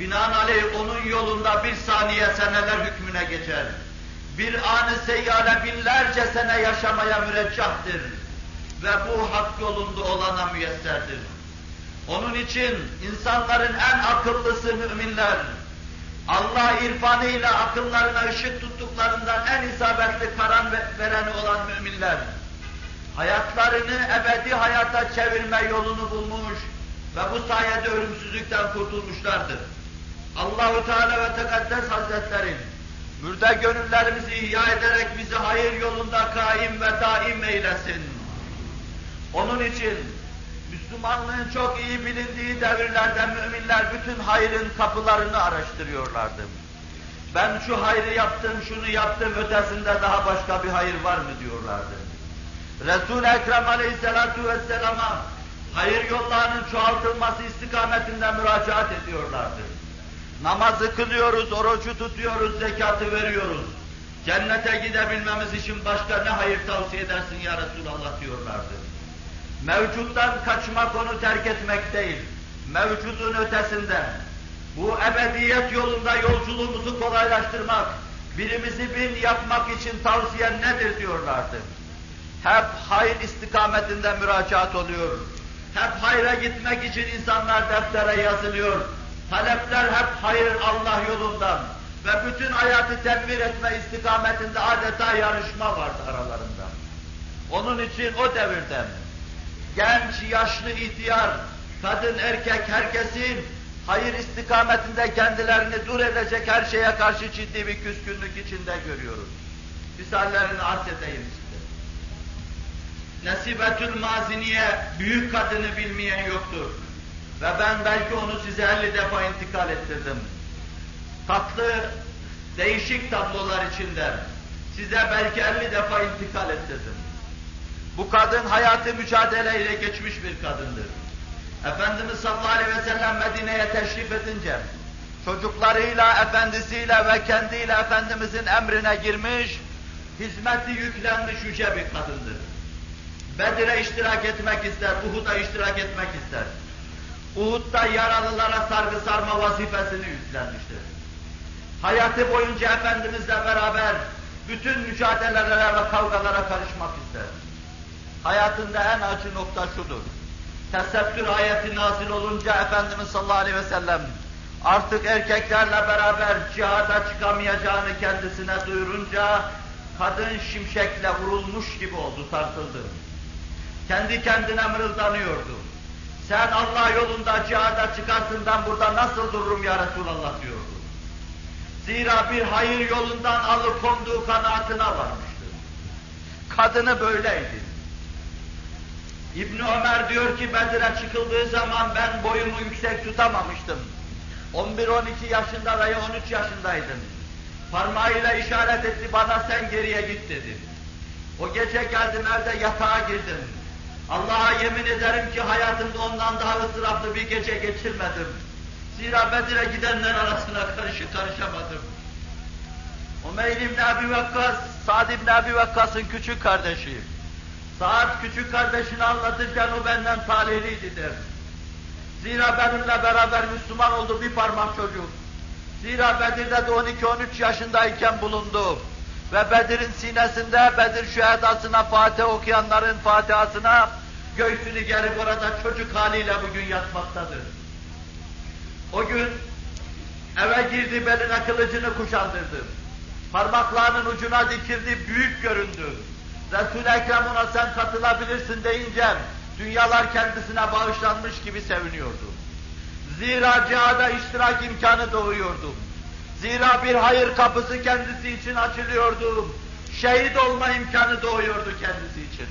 A: Binaenaleyh onun yolunda bir saniye seneler hükmüne geçer. Bir anı seyyale binlerce sene yaşamaya müreccahtır. Ve bu hak yolunda olana müyesserdir. Onun için insanların en akıllısı müminler, Allah irfanıyla akıllarına ışık tuttuklarından en isabetli karar vereni olan müminler, hayatlarını ebedi hayata çevirme yolunu bulmuş ve bu sayede ölümsüzlükten kurtulmuşlardır. Allahu Teala ve Tekaddes Hazretleri mürde gönüllerimizi ihya ederek bizi hayır yolunda kaim ve daim eylesin. Onun için Müslümanlığın çok iyi bilindiği devirlerde müminler bütün hayrın kapılarını araştırıyorlardı. Ben şu hayrı yaptım, şunu yaptım, ötesinde daha başka bir hayır var mı diyorlardı. Resul-i Ekrem Aleyhisselatu Vesselam'a hayır yollarının çoğaltılması istikametinde müracaat ediyorlardı. Namazı kılıyoruz, orucu tutuyoruz, zekatı veriyoruz. Cennete gidebilmemiz için başka ne hayır tavsiye edersin ya Resulallah diyorlardı.
B: Mevcuttan kaçmak onu terk etmek değil. Mevcudun ötesinde. Bu ebediyet yolunda yolculuğumuzu kolaylaştırmak, birimizi bin yapmak için tavsiyen nedir diyorlardı. Hep hayır istikametinde müracaat oluyor. Hep hayra gitmek için insanlar deftere yazılıyor. Talepler hep hayır Allah yolundan ve bütün hayatı tenvir etme istikametinde adeta yarışma vardı aralarında. Onun için o devirde genç, yaşlı, ihtiyar, kadın, erkek, herkesin hayır istikametinde kendilerini dur edecek her şeye karşı ciddi bir küskünlük içinde görüyoruz. Misallerini arz edeyim size. Nesibetül maziniye, büyük kadını bilmeyen yoktur. Ve ben belki onu size 50 defa intikal ettirdim. Tatlı, değişik tablolar içinde size belki 50 defa intikal ettirdim. Bu kadın hayatı mücadeleyle geçmiş bir kadındır. Efendimiz sallallahu aleyhi ve sellem Medine'ye teşrif edince çocuklarıyla, efendisiyle ve kendiyle Efendimizin emrine girmiş, hizmeti yüklenmiş yüce bir kadındır. Bedir'e iştirak etmek ister, Uhud'a iştirak etmek ister. Uhud'da yaralılara sargı sarma vazifesini yüklenmiştir. Hayatı boyunca Efendimizle beraber bütün mücadelelere ve kavgalara karışmak ister. Hayatında en acı nokta şudur. Tesettür ayeti nazil olunca Efendimiz sallallahu aleyhi ve sellem artık erkeklerle beraber cihada çıkamayacağını kendisine duyurunca kadın şimşekle vurulmuş gibi oldu, sarsıldı. Kendi kendine mırıldanıyordu. Sen Allah yolunda cihada çıkarsın ben burada nasıl dururum ya Resulallah diyordu. Zira bir hayır yolundan alıkonduğu kanaatine varmıştı. Kadını böyleydi. İbni Ömer diyor ki Bedir'e çıkıldığı zaman ben boyumu yüksek tutamamıştım. 11-12 yaşında veya 13 yaşındaydım. Parmağıyla işaret etti bana sen geriye git dedi. O gece geldim evde yatağa girdim. Allah'a yemin ederim ki hayatımda ondan daha ıstıraplı bir gece geçirmedim. Zira Bedir'e gidenler arasına karışık karışamadım. Umeyr İbni Abi Vakkas, Sa'd İbni Abi Vakkas'ın küçük kardeşi. Saat küçük kardeşini anlatırken o benden talihliydi der. Zira benimle beraber Müslüman oldu bir parmak çocuk. Zira Bedir'de de 12-13 yaşındayken bulundu. Ve Bedir'in sinesinde Bedir şühedasına Fatih okuyanların Fatihasına göğsünü gerip orada çocuk haliyle bugün yatmaktadır. O gün eve girdi beline kılıcını kuşandırdı. Parmaklarının ucuna dikildi, büyük göründü. Resul-i Ekrem ona sen katılabilirsin deyince dünyalar kendisine bağışlanmış gibi seviniyordu. Zira cihada iştirak imkanı doğuyordu. Zira bir hayır kapısı kendisi için açılıyordu. Şehit olma imkanı doğuyordu kendisi için.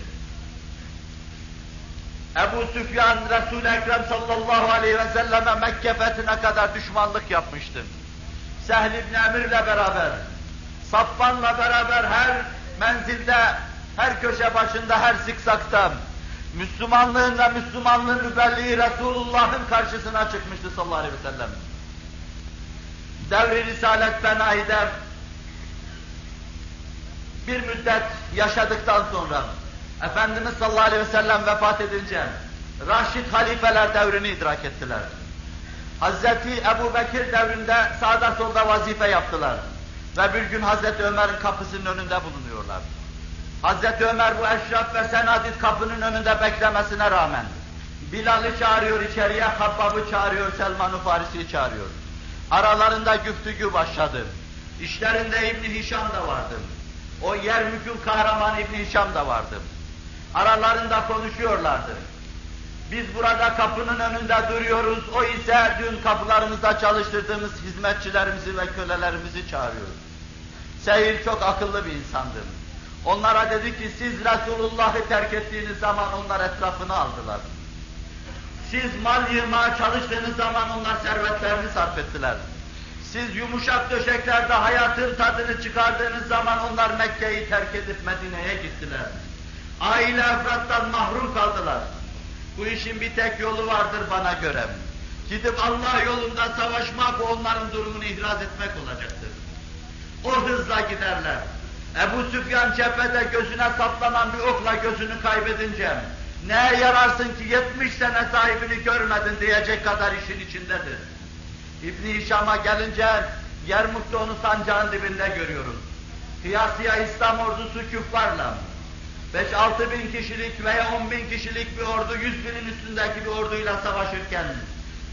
B: Ebu Süfyan Resul-i Ekrem sallallahu aleyhi ve selleme Mekke fethine kadar düşmanlık yapmıştı. Sehl ibn Emir'le beraber, Safvan'la beraber her menzilde her köşe başında, her zikzakta Müslümanlığın ve Müslümanlığın mübelliği Resulullah'ın karşısına çıkmıştı sallallahu aleyhi ve sellem. Devri Risalet Benahi'de bir müddet yaşadıktan sonra Efendimiz sallallahu aleyhi ve sellem vefat edince Raşid halifeler devrini idrak ettiler. Hazreti Ebu Bekir devrinde sağda solda vazife yaptılar. Ve bir gün Hazreti Ömer'in kapısının önünde bulunuyorlar. Hazreti Ömer bu eşraf ve senadit kapının önünde beklemesine rağmen Bilal'i çağırıyor içeriye, Habbab'ı çağırıyor, Selman-ı Farisi'yi çağırıyor. Aralarında güftügü başladı. İşlerinde İbn Hişam da vardı. O yer hüküm kahramanı İbn Hişam da vardı. Aralarında konuşuyorlardı. Biz burada kapının önünde duruyoruz, o ise dün kapılarımızda çalıştırdığımız hizmetçilerimizi ve kölelerimizi çağırıyor. Seyir çok akıllı bir insandı. Onlara dedi ki siz Resulullah'ı terk ettiğiniz zaman onlar etrafını aldılar. Siz mal yığmaya çalıştığınız zaman onlar servetlerini sarf ettiler. Siz yumuşak döşeklerde hayatın tadını çıkardığınız zaman onlar Mekke'yi terk edip Medine'ye gittiler. Aile efrattan mahrum kaldılar. Bu işin bir tek yolu vardır bana göre. Gidip Allah yolunda savaşmak onların durumunu ihraz etmek olacaktır. O hızla giderler. Ebu Süfyan cephede gözüne saplanan bir okla gözünü kaybedince, Ne yararsın ki 70 sene sahibini görmedin diyecek kadar işin içindedir. İbn Hişam'a gelince Yermuk'ta onu sancağın dibinde görüyoruz. Kıyasıya İslam ordusu küffarla 5-6 bin kişilik veya 10 bin kişilik bir ordu 100 binin üstündeki bir orduyla savaşırken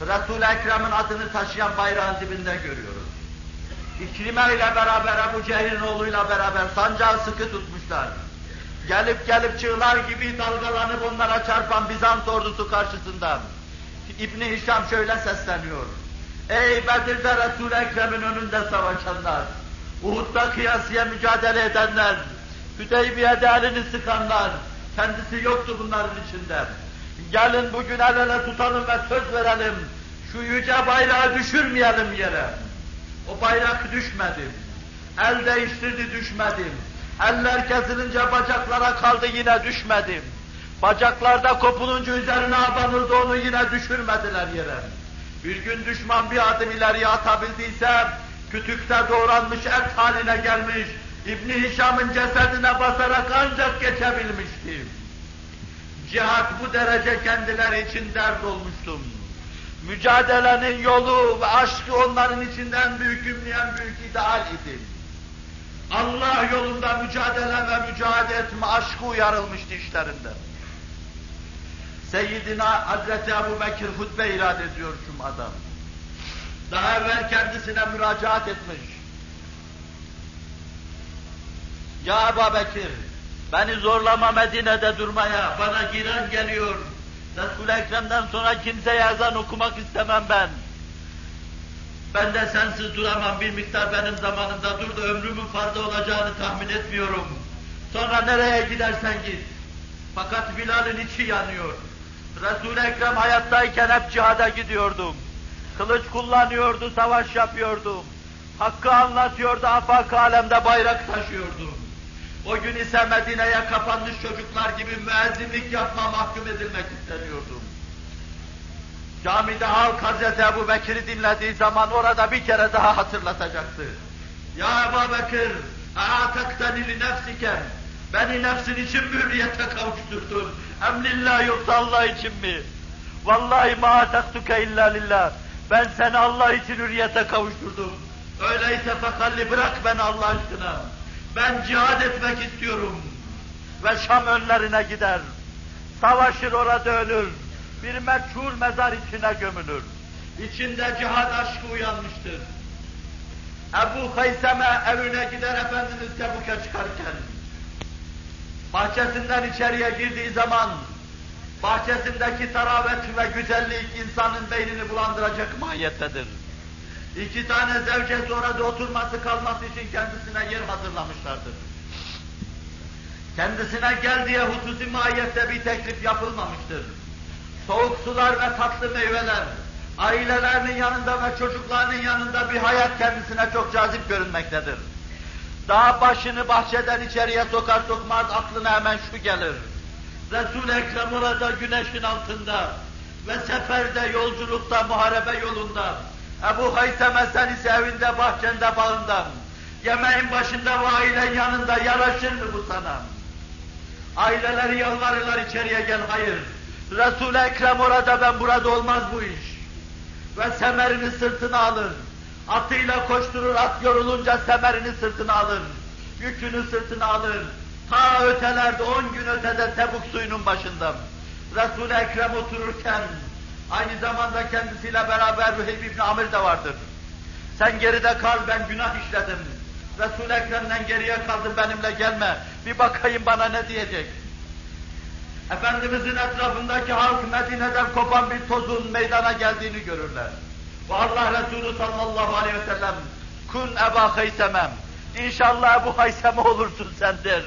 B: Resul-i Ekrem'in adını taşıyan bayrağın dibinde görüyoruz. İkrime ile beraber Ebu Cehil'in oğluyla beraber sancağı sıkı tutmuşlar. Gelip gelip çığlar gibi dalgalanıp onlara çarpan Bizans ordusu karşısında İbni Hişam şöyle sesleniyor. Ey Bedir'de Resul-i Ekrem'in önünde savaşanlar, Uhud'da kıyasıya mücadele edenler, Hüdeybiye'de elini sıkanlar, kendisi yoktu bunların içinde. Gelin bugün el ele tutalım ve söz verelim, şu yüce bayrağı düşürmeyelim yere. O bayrak düşmedi. El değiştirdi düşmedi. Eller kesilince bacaklara kaldı yine düşmedi. Bacaklarda kopulunca üzerine abanırdı onu yine düşürmediler yere. Bir gün düşman bir adım ileriye atabildiyse, kütükte doğranmış et haline gelmiş, İbni Hişam'ın cesedine basarak ancak geçebilmişti. Cihat bu derece kendileri için dert olmuştum. Mücadelenin yolu ve aşkı onların içinden büyük ümleyen büyük ideal idi. Allah yolunda mücadele ve mücadele etme aşkı uyarılmıştı işlerinde. Seyyidina Hazreti Ebu Bekir hutbe irad ediyor Cuma'da. Daha evvel kendisine müracaat etmiş. Ya Ebu Bekir, beni zorlama Medine'de durmaya, bana giren geliyor. Resul-i Ekrem'den sonra kimseye ezan okumak istemem ben. Ben de sensiz duramam, bir miktar benim zamanımda dur da ömrümün fazla olacağını tahmin etmiyorum. Sonra nereye gidersen git. Fakat Bilal'in içi yanıyor. Resul-i Ekrem hayattayken hep cihada gidiyordum. Kılıç kullanıyordu, savaş yapıyordum. Hakkı anlatıyordu, afak alemde bayrak taşıyordum. O gün ise Medine'ye kapanmış çocuklar gibi müezzinlik yapma mahkum edilmek isteniyordum. Camide halk Hazreti Ebu Bekir'i dinlediği zaman orada bir kere daha hatırlatacaktı. Ya Ebu Bekir, اَاَتَكْتَنِ لِنَفْسِكَ Beni nefsin için mi hürriyete kavuşturdun? Emlillah yoksa Allah için mi? Vallahi ma taktuke illa lillah. Ben seni Allah için hürriyete kavuşturdum. Öyleyse fekalli bırak beni Allah aşkına. Ben cihad etmek istiyorum. Ve Şam önlerine gider. Savaşır orada ölür. Bir meçhul mezar içine gömülür. İçinde cihad aşkı uyanmıştır. Ebu Hayseme evine gider Efendimiz Tebuk'a çıkarken, bahçesinden içeriye girdiği zaman, bahçesindeki taravet ve güzellik insanın beynini bulandıracak mahiyettedir. İki tane zevcesi orada oturması kalması için kendisine yer hazırlamışlardır. Kendisine gel diye hususi mahiyette bir teklif yapılmamıştır. Soğuk sular ve tatlı meyveler, ailelerinin yanında ve çocuklarının yanında bir hayat kendisine çok cazip görünmektedir. Daha başını bahçeden içeriye sokar sokmaz aklına hemen şu gelir. Resul-i Ekrem orada güneşin altında ve seferde, yolculukta, muharebe yolunda. Ebu Hayseme sen ise evinde, bahçende, bağında. Yemeğin başında ve ailen yanında yaraşır mı bu sana? Aileleri yalvarırlar içeriye gel, hayır. Resul-i Ekrem orada, ben burada olmaz bu iş. Ve semerini sırtına alır. Atıyla koşturur, at yorulunca semerini sırtına alır. Yükünü sırtına alır. Ta ötelerde, on gün ötede Tebuk suyunun başında. Resul-i Ekrem otururken, aynı zamanda kendisiyle beraber Vehib İbni Amir de vardır. Sen geride kal, ben günah işledim. Resul-i Ekrem'den geriye kaldım, benimle gelme. Bir bakayım bana ne diyecek. Efendimizin etrafındaki halk Medine'den kopan bir tozun meydana geldiğini görürler. Ve Allah Resulü sallallahu aleyhi ve sellem kun Eba Haysemem. İnşallah Ebu Hayseme olursun sendir.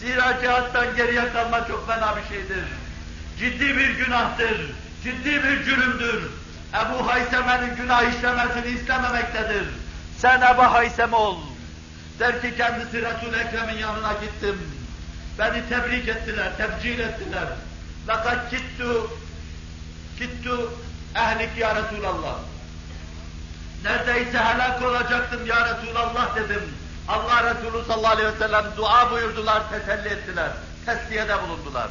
B: Zira cihattan geriye kalma çok fena bir şeydir. Ciddi bir günahtır. Ciddi bir cürümdür. Ebu Hayseme'nin günah işlemesini istememektedir. Sen Ebu Hayseme ol. Der ki kendisi Resul-i Ekrem'in yanına gittim. Beni tebrik ettiler, tebcil ettiler. Fakat kittu, kittu ehlik ya Resulallah. Neredeyse helak olacaktım ya Resulallah dedim. Allah Resulü sallallahu aleyhi ve sellem dua buyurdular, teselli ettiler, tesliyede bulundular.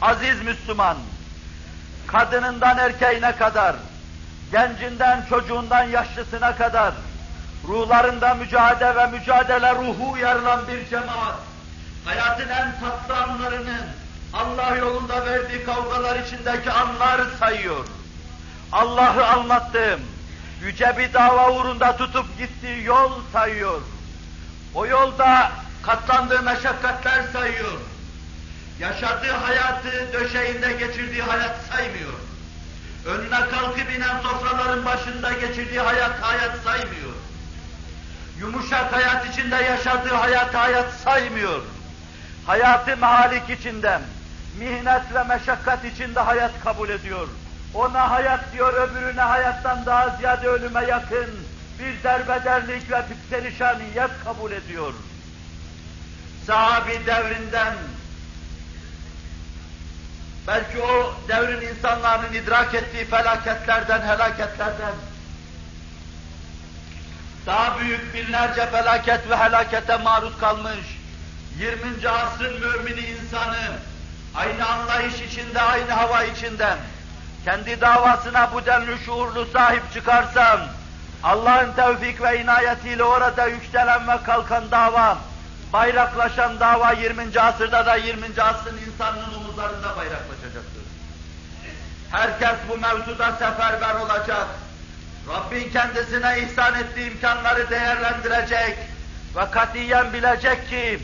B: Aziz Müslüman, kadınından erkeğine kadar, gencinden çocuğundan yaşlısına kadar, ruhlarında mücadele ve mücadele ruhu uyarılan bir cemaat, hayatın en tatlı anlarının Allah yolunda verdiği kavgalar içindeki anlar sayıyor. Allah'ı anlattığım, yüce bir dava uğrunda tutup gittiği yol sayıyor. O yolda katlandığı meşakkatler sayıyor. Yaşadığı hayatı, döşeğinde geçirdiği hayat saymıyor. Önüne kalkıp inen sofraların başında geçirdiği hayat, hayat saymıyor. Yumuşak hayat içinde yaşadığı hayat, hayat saymıyor. Hayatı mahalik içinde, mihnet ve meşakkat içinde hayat kabul ediyor. Ona hayat diyor, öbürüne hayattan daha ziyade ölüme yakın bir derbederlik ve bir perişaniyet kabul ediyor. Sahabi devrinden, belki o devrin insanların idrak ettiği felaketlerden, helaketlerden, daha büyük binlerce felaket ve helakete maruz kalmış, 20. asrın mümini insanı, aynı anlayış içinde, aynı hava içinden, kendi davasına bu denli şuurlu sahip çıkarsam, Allah'ın tevfik ve inayetiyle orada yükselen ve kalkan dava, bayraklaşan dava 20. asırda da 20. asrın insanının omuzlarında bayraklaşacaktır. Herkes bu mevzuda seferber olacak. Rabbin kendisine ihsan ettiği imkanları değerlendirecek ve katiyen bilecek ki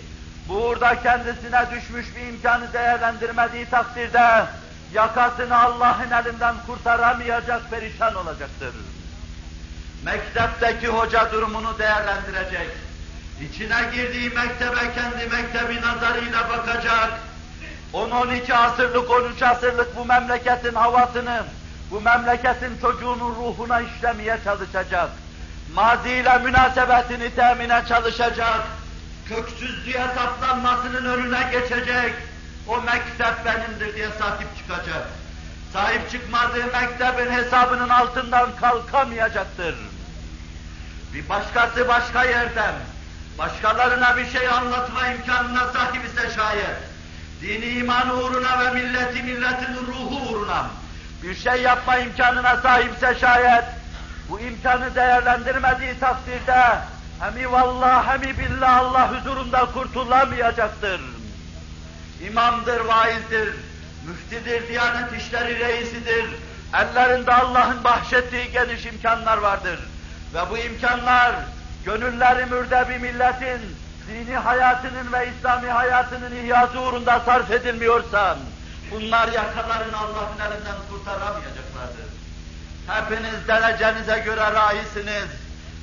B: burada kendisine düşmüş bir imkanı değerlendirmediği takdirde yakasını Allah'ın elinden kurtaramayacak, perişan olacaktır. Mektepteki hoca durumunu değerlendirecek. İçine girdiği mektebe kendi mektebi nazarıyla bakacak. 10-12 asırlık, 13 asırlık bu memleketin havasını, bu memleketin çocuğunun ruhuna işlemeye çalışacak. Maziyle münasebetini temine çalışacak. Köksüzlüğe saplanmasının önüne geçecek. O mektep benimdir diye sahip çıkacak. Sahip çıkmadığı mektebin hesabının altından kalkamayacaktır. Bir başkası başka yerden, başkalarına bir şey anlatma imkanına sahip ise şayet, dini iman uğruna ve milleti milletin ruhu uğruna bir şey yapma imkanına sahipse şayet, bu imkanı değerlendirmediği takdirde hemi vallah hemi billah Allah huzurunda kurtulamayacaktır. İmamdır, vaizdir, müftidir, diyanet işleri reisidir. Ellerinde Allah'ın bahşettiği geniş imkanlar vardır. Ve bu imkanlar, gönülleri mürde bir milletin, dini hayatının ve İslami hayatının ihyası uğrunda sarf edilmiyorsa, bunlar yakalarını Allah'ın elinden kurtaramayacaklardır. Hepiniz derecenize göre raisiniz,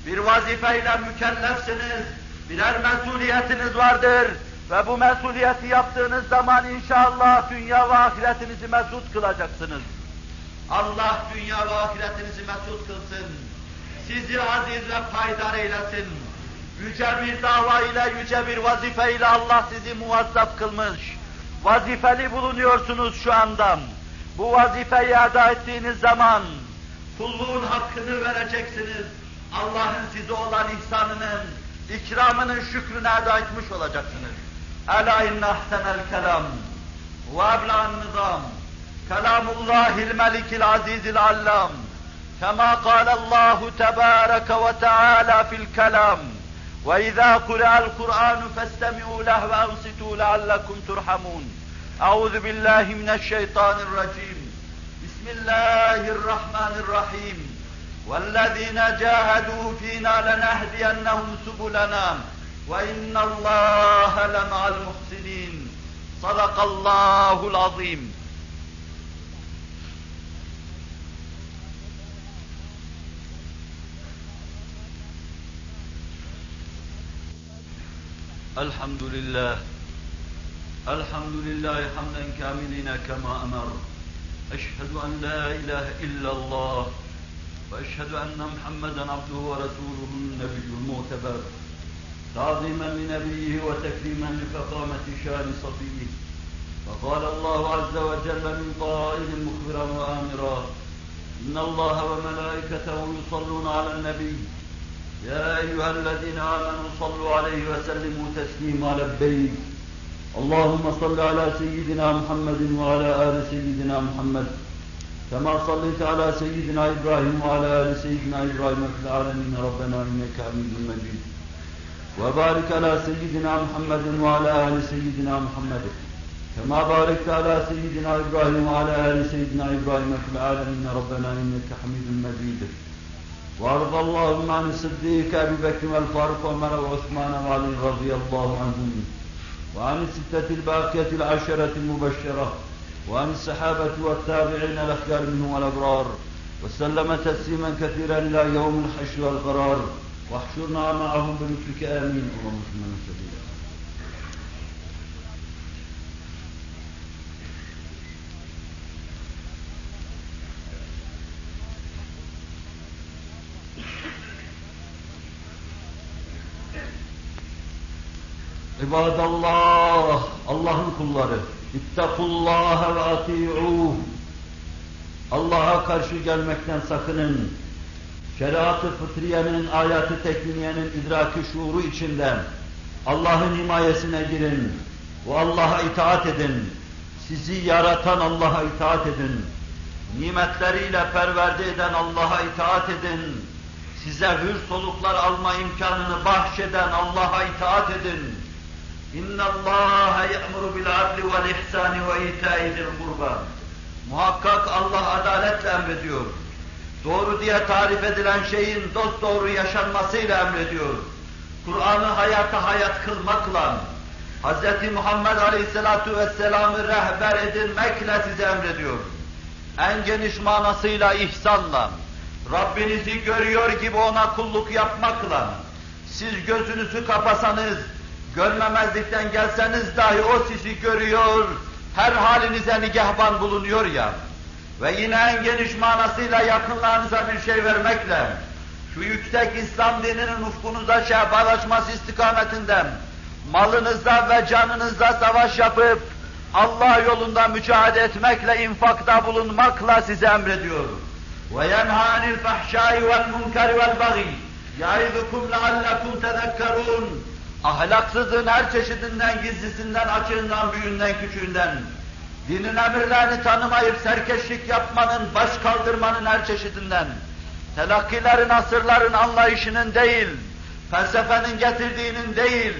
B: bir vazifeyle mükellefsiniz, birer mesuliyetiniz vardır ve bu mesuliyeti yaptığınız zaman inşallah dünya ve ahiretinizi mesut kılacaksınız. Allah dünya ve ahiretinizi mesut kılsın. Sizi aziz ve paydar eylesin. Yüce bir dava ile, yüce bir vazife ile Allah sizi muvazzaf kılmış. Vazifeli bulunuyorsunuz şu anda. Bu vazifeyi eda ettiğiniz zaman kulluğun hakkını vereceksiniz. Allah'ın size olan ihsanının, ikramının şükrünü eda etmiş olacaksınız. Ela inne ahsenel kelam ve ebla'n nizam kelamullahil melikil azizil allam كما قال الله تبارك وتعالى في الكلام وإذا قرأ القرآن فاستمعوا له وأنصتوا لعلكم ترحمون أعوذ بالله من الشيطان الرجيم بسم الله الرحمن الرحيم والذين جاهدوا فينا لنهدينهم سبلنا وإن الله لمع المحسنين. صدق الله العظيم.
A: الحمد لله الحمد لله حمدا كاملين كما أمر أشهد أن لا إله إلا الله وأشهد أن محمدا عبده ورسوله النبي المعتبر تعظيما لنبيه وتكريما لفخامة شان صفيه. فقال الله عز وجل من قائل مخبرا وآمرا إن الله وملائكته يصلون على النبي. يا أيها الذين آمنوا صلوا عليه وسلموا تسليما لبيك اللهم صل على سيدنا محمد وعلى آل سيدنا محمد. كما صليت على سيدنا إبراهيم وعلى آل سيدنا إبراهيم في العالمين. ربنا إنك حميد مجيد. وبارك على سيدنا محمد وعلى آل سيدنا محمد. كما باركت على سيدنا إبراهيم وعلى آل سيدنا إبراهيم في العالمين. ربنا إنك حميد مجيد. وارض اللهم عن الصديق أبي بكر والفاروق وعمر وعثمان وعلي رضي الله عنهم. وعن الستة الباقية العشرة المبشرة. وعن الصحابة والتابعين الأخيار منهم والأبرار وسلم تسليما كثيرا إلى يوم الحشر والقرار واحشرنا معهم بلطفك آمين اللهم صل وسلم İbadallah, Allah'ın kulları. İttakullaha ve ati'uh. Allah'a karşı gelmekten sakının. Şeriat-ı fıtriyenin, ayatı tekniyenin idraki şuuru içinden Allah'ın himayesine girin. Ve Allah'a itaat edin. Sizi yaratan Allah'a itaat edin. Nimetleriyle perverde eden Allah'a itaat edin. Size hür soluklar alma imkanını bahşeden Allah'a itaat edin. Bil adli vel ihsani ve ita'i zil kurba. Muhakkak Allah adaletle emrediyor. Doğru diye tarif edilen şeyin dost doğru yaşanmasıyla emrediyor. Kur'an'ı hayata hayat kılmakla, Hz. Muhammed Aleyhisselatu Vesselam'ı rehber edinmekle size emrediyor. En geniş manasıyla ihsanla, Rabbinizi görüyor gibi ona kulluk yapmakla, siz gözünüzü kapasanız, görmemezlikten gelseniz dahi o sizi görüyor, her halinize nigahban bulunuyor ya. Ve yine en geniş manasıyla yakınlarınıza bir şey vermekle, şu yüksek İslam dininin ufkunuza şehbalaşması istikametinden, malınızda ve canınızda savaş yapıp, Allah yolunda mücadele etmekle, infakta bulunmakla size emrediyor. وَيَنْهَا عَنِ الْفَحْشَاءِ وَالْمُنْكَرِ وَالْبَغِيِ يَعِذُكُمْ لَعَلَّكُمْ تَذَكَّرُونَ Ahlaksızlığın her çeşidinden, gizlisinden, açığından, büyüğünden, küçüğünden, dinin emirlerini tanımayıp serkeşlik yapmanın, baş kaldırmanın her çeşidinden, telakkilerin, asırların anlayışının değil, felsefenin getirdiğinin değil,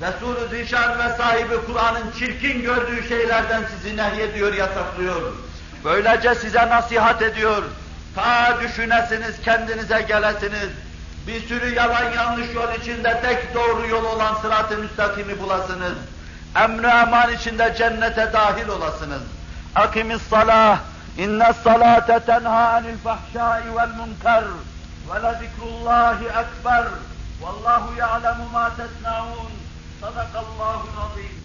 A: Resul-ü Zişan ve sahibi Kur'an'ın çirkin gördüğü şeylerden sizi nehyediyor, yasaklıyor. Böylece size nasihat ediyor. Ta düşünesiniz, kendinize gelesiniz. Bir sürü yalan yanlış yol içinde tek doğru yol olan sırat-ı müstakimi bulasınız. Emre eman içinde cennete dahil olasınız. Akimis salah, inne salate tenha anil fahşai vel munkar ve la zikrullahi ekber. Vallahu ya'lemu ma tesnaun. Sadakallahu azim.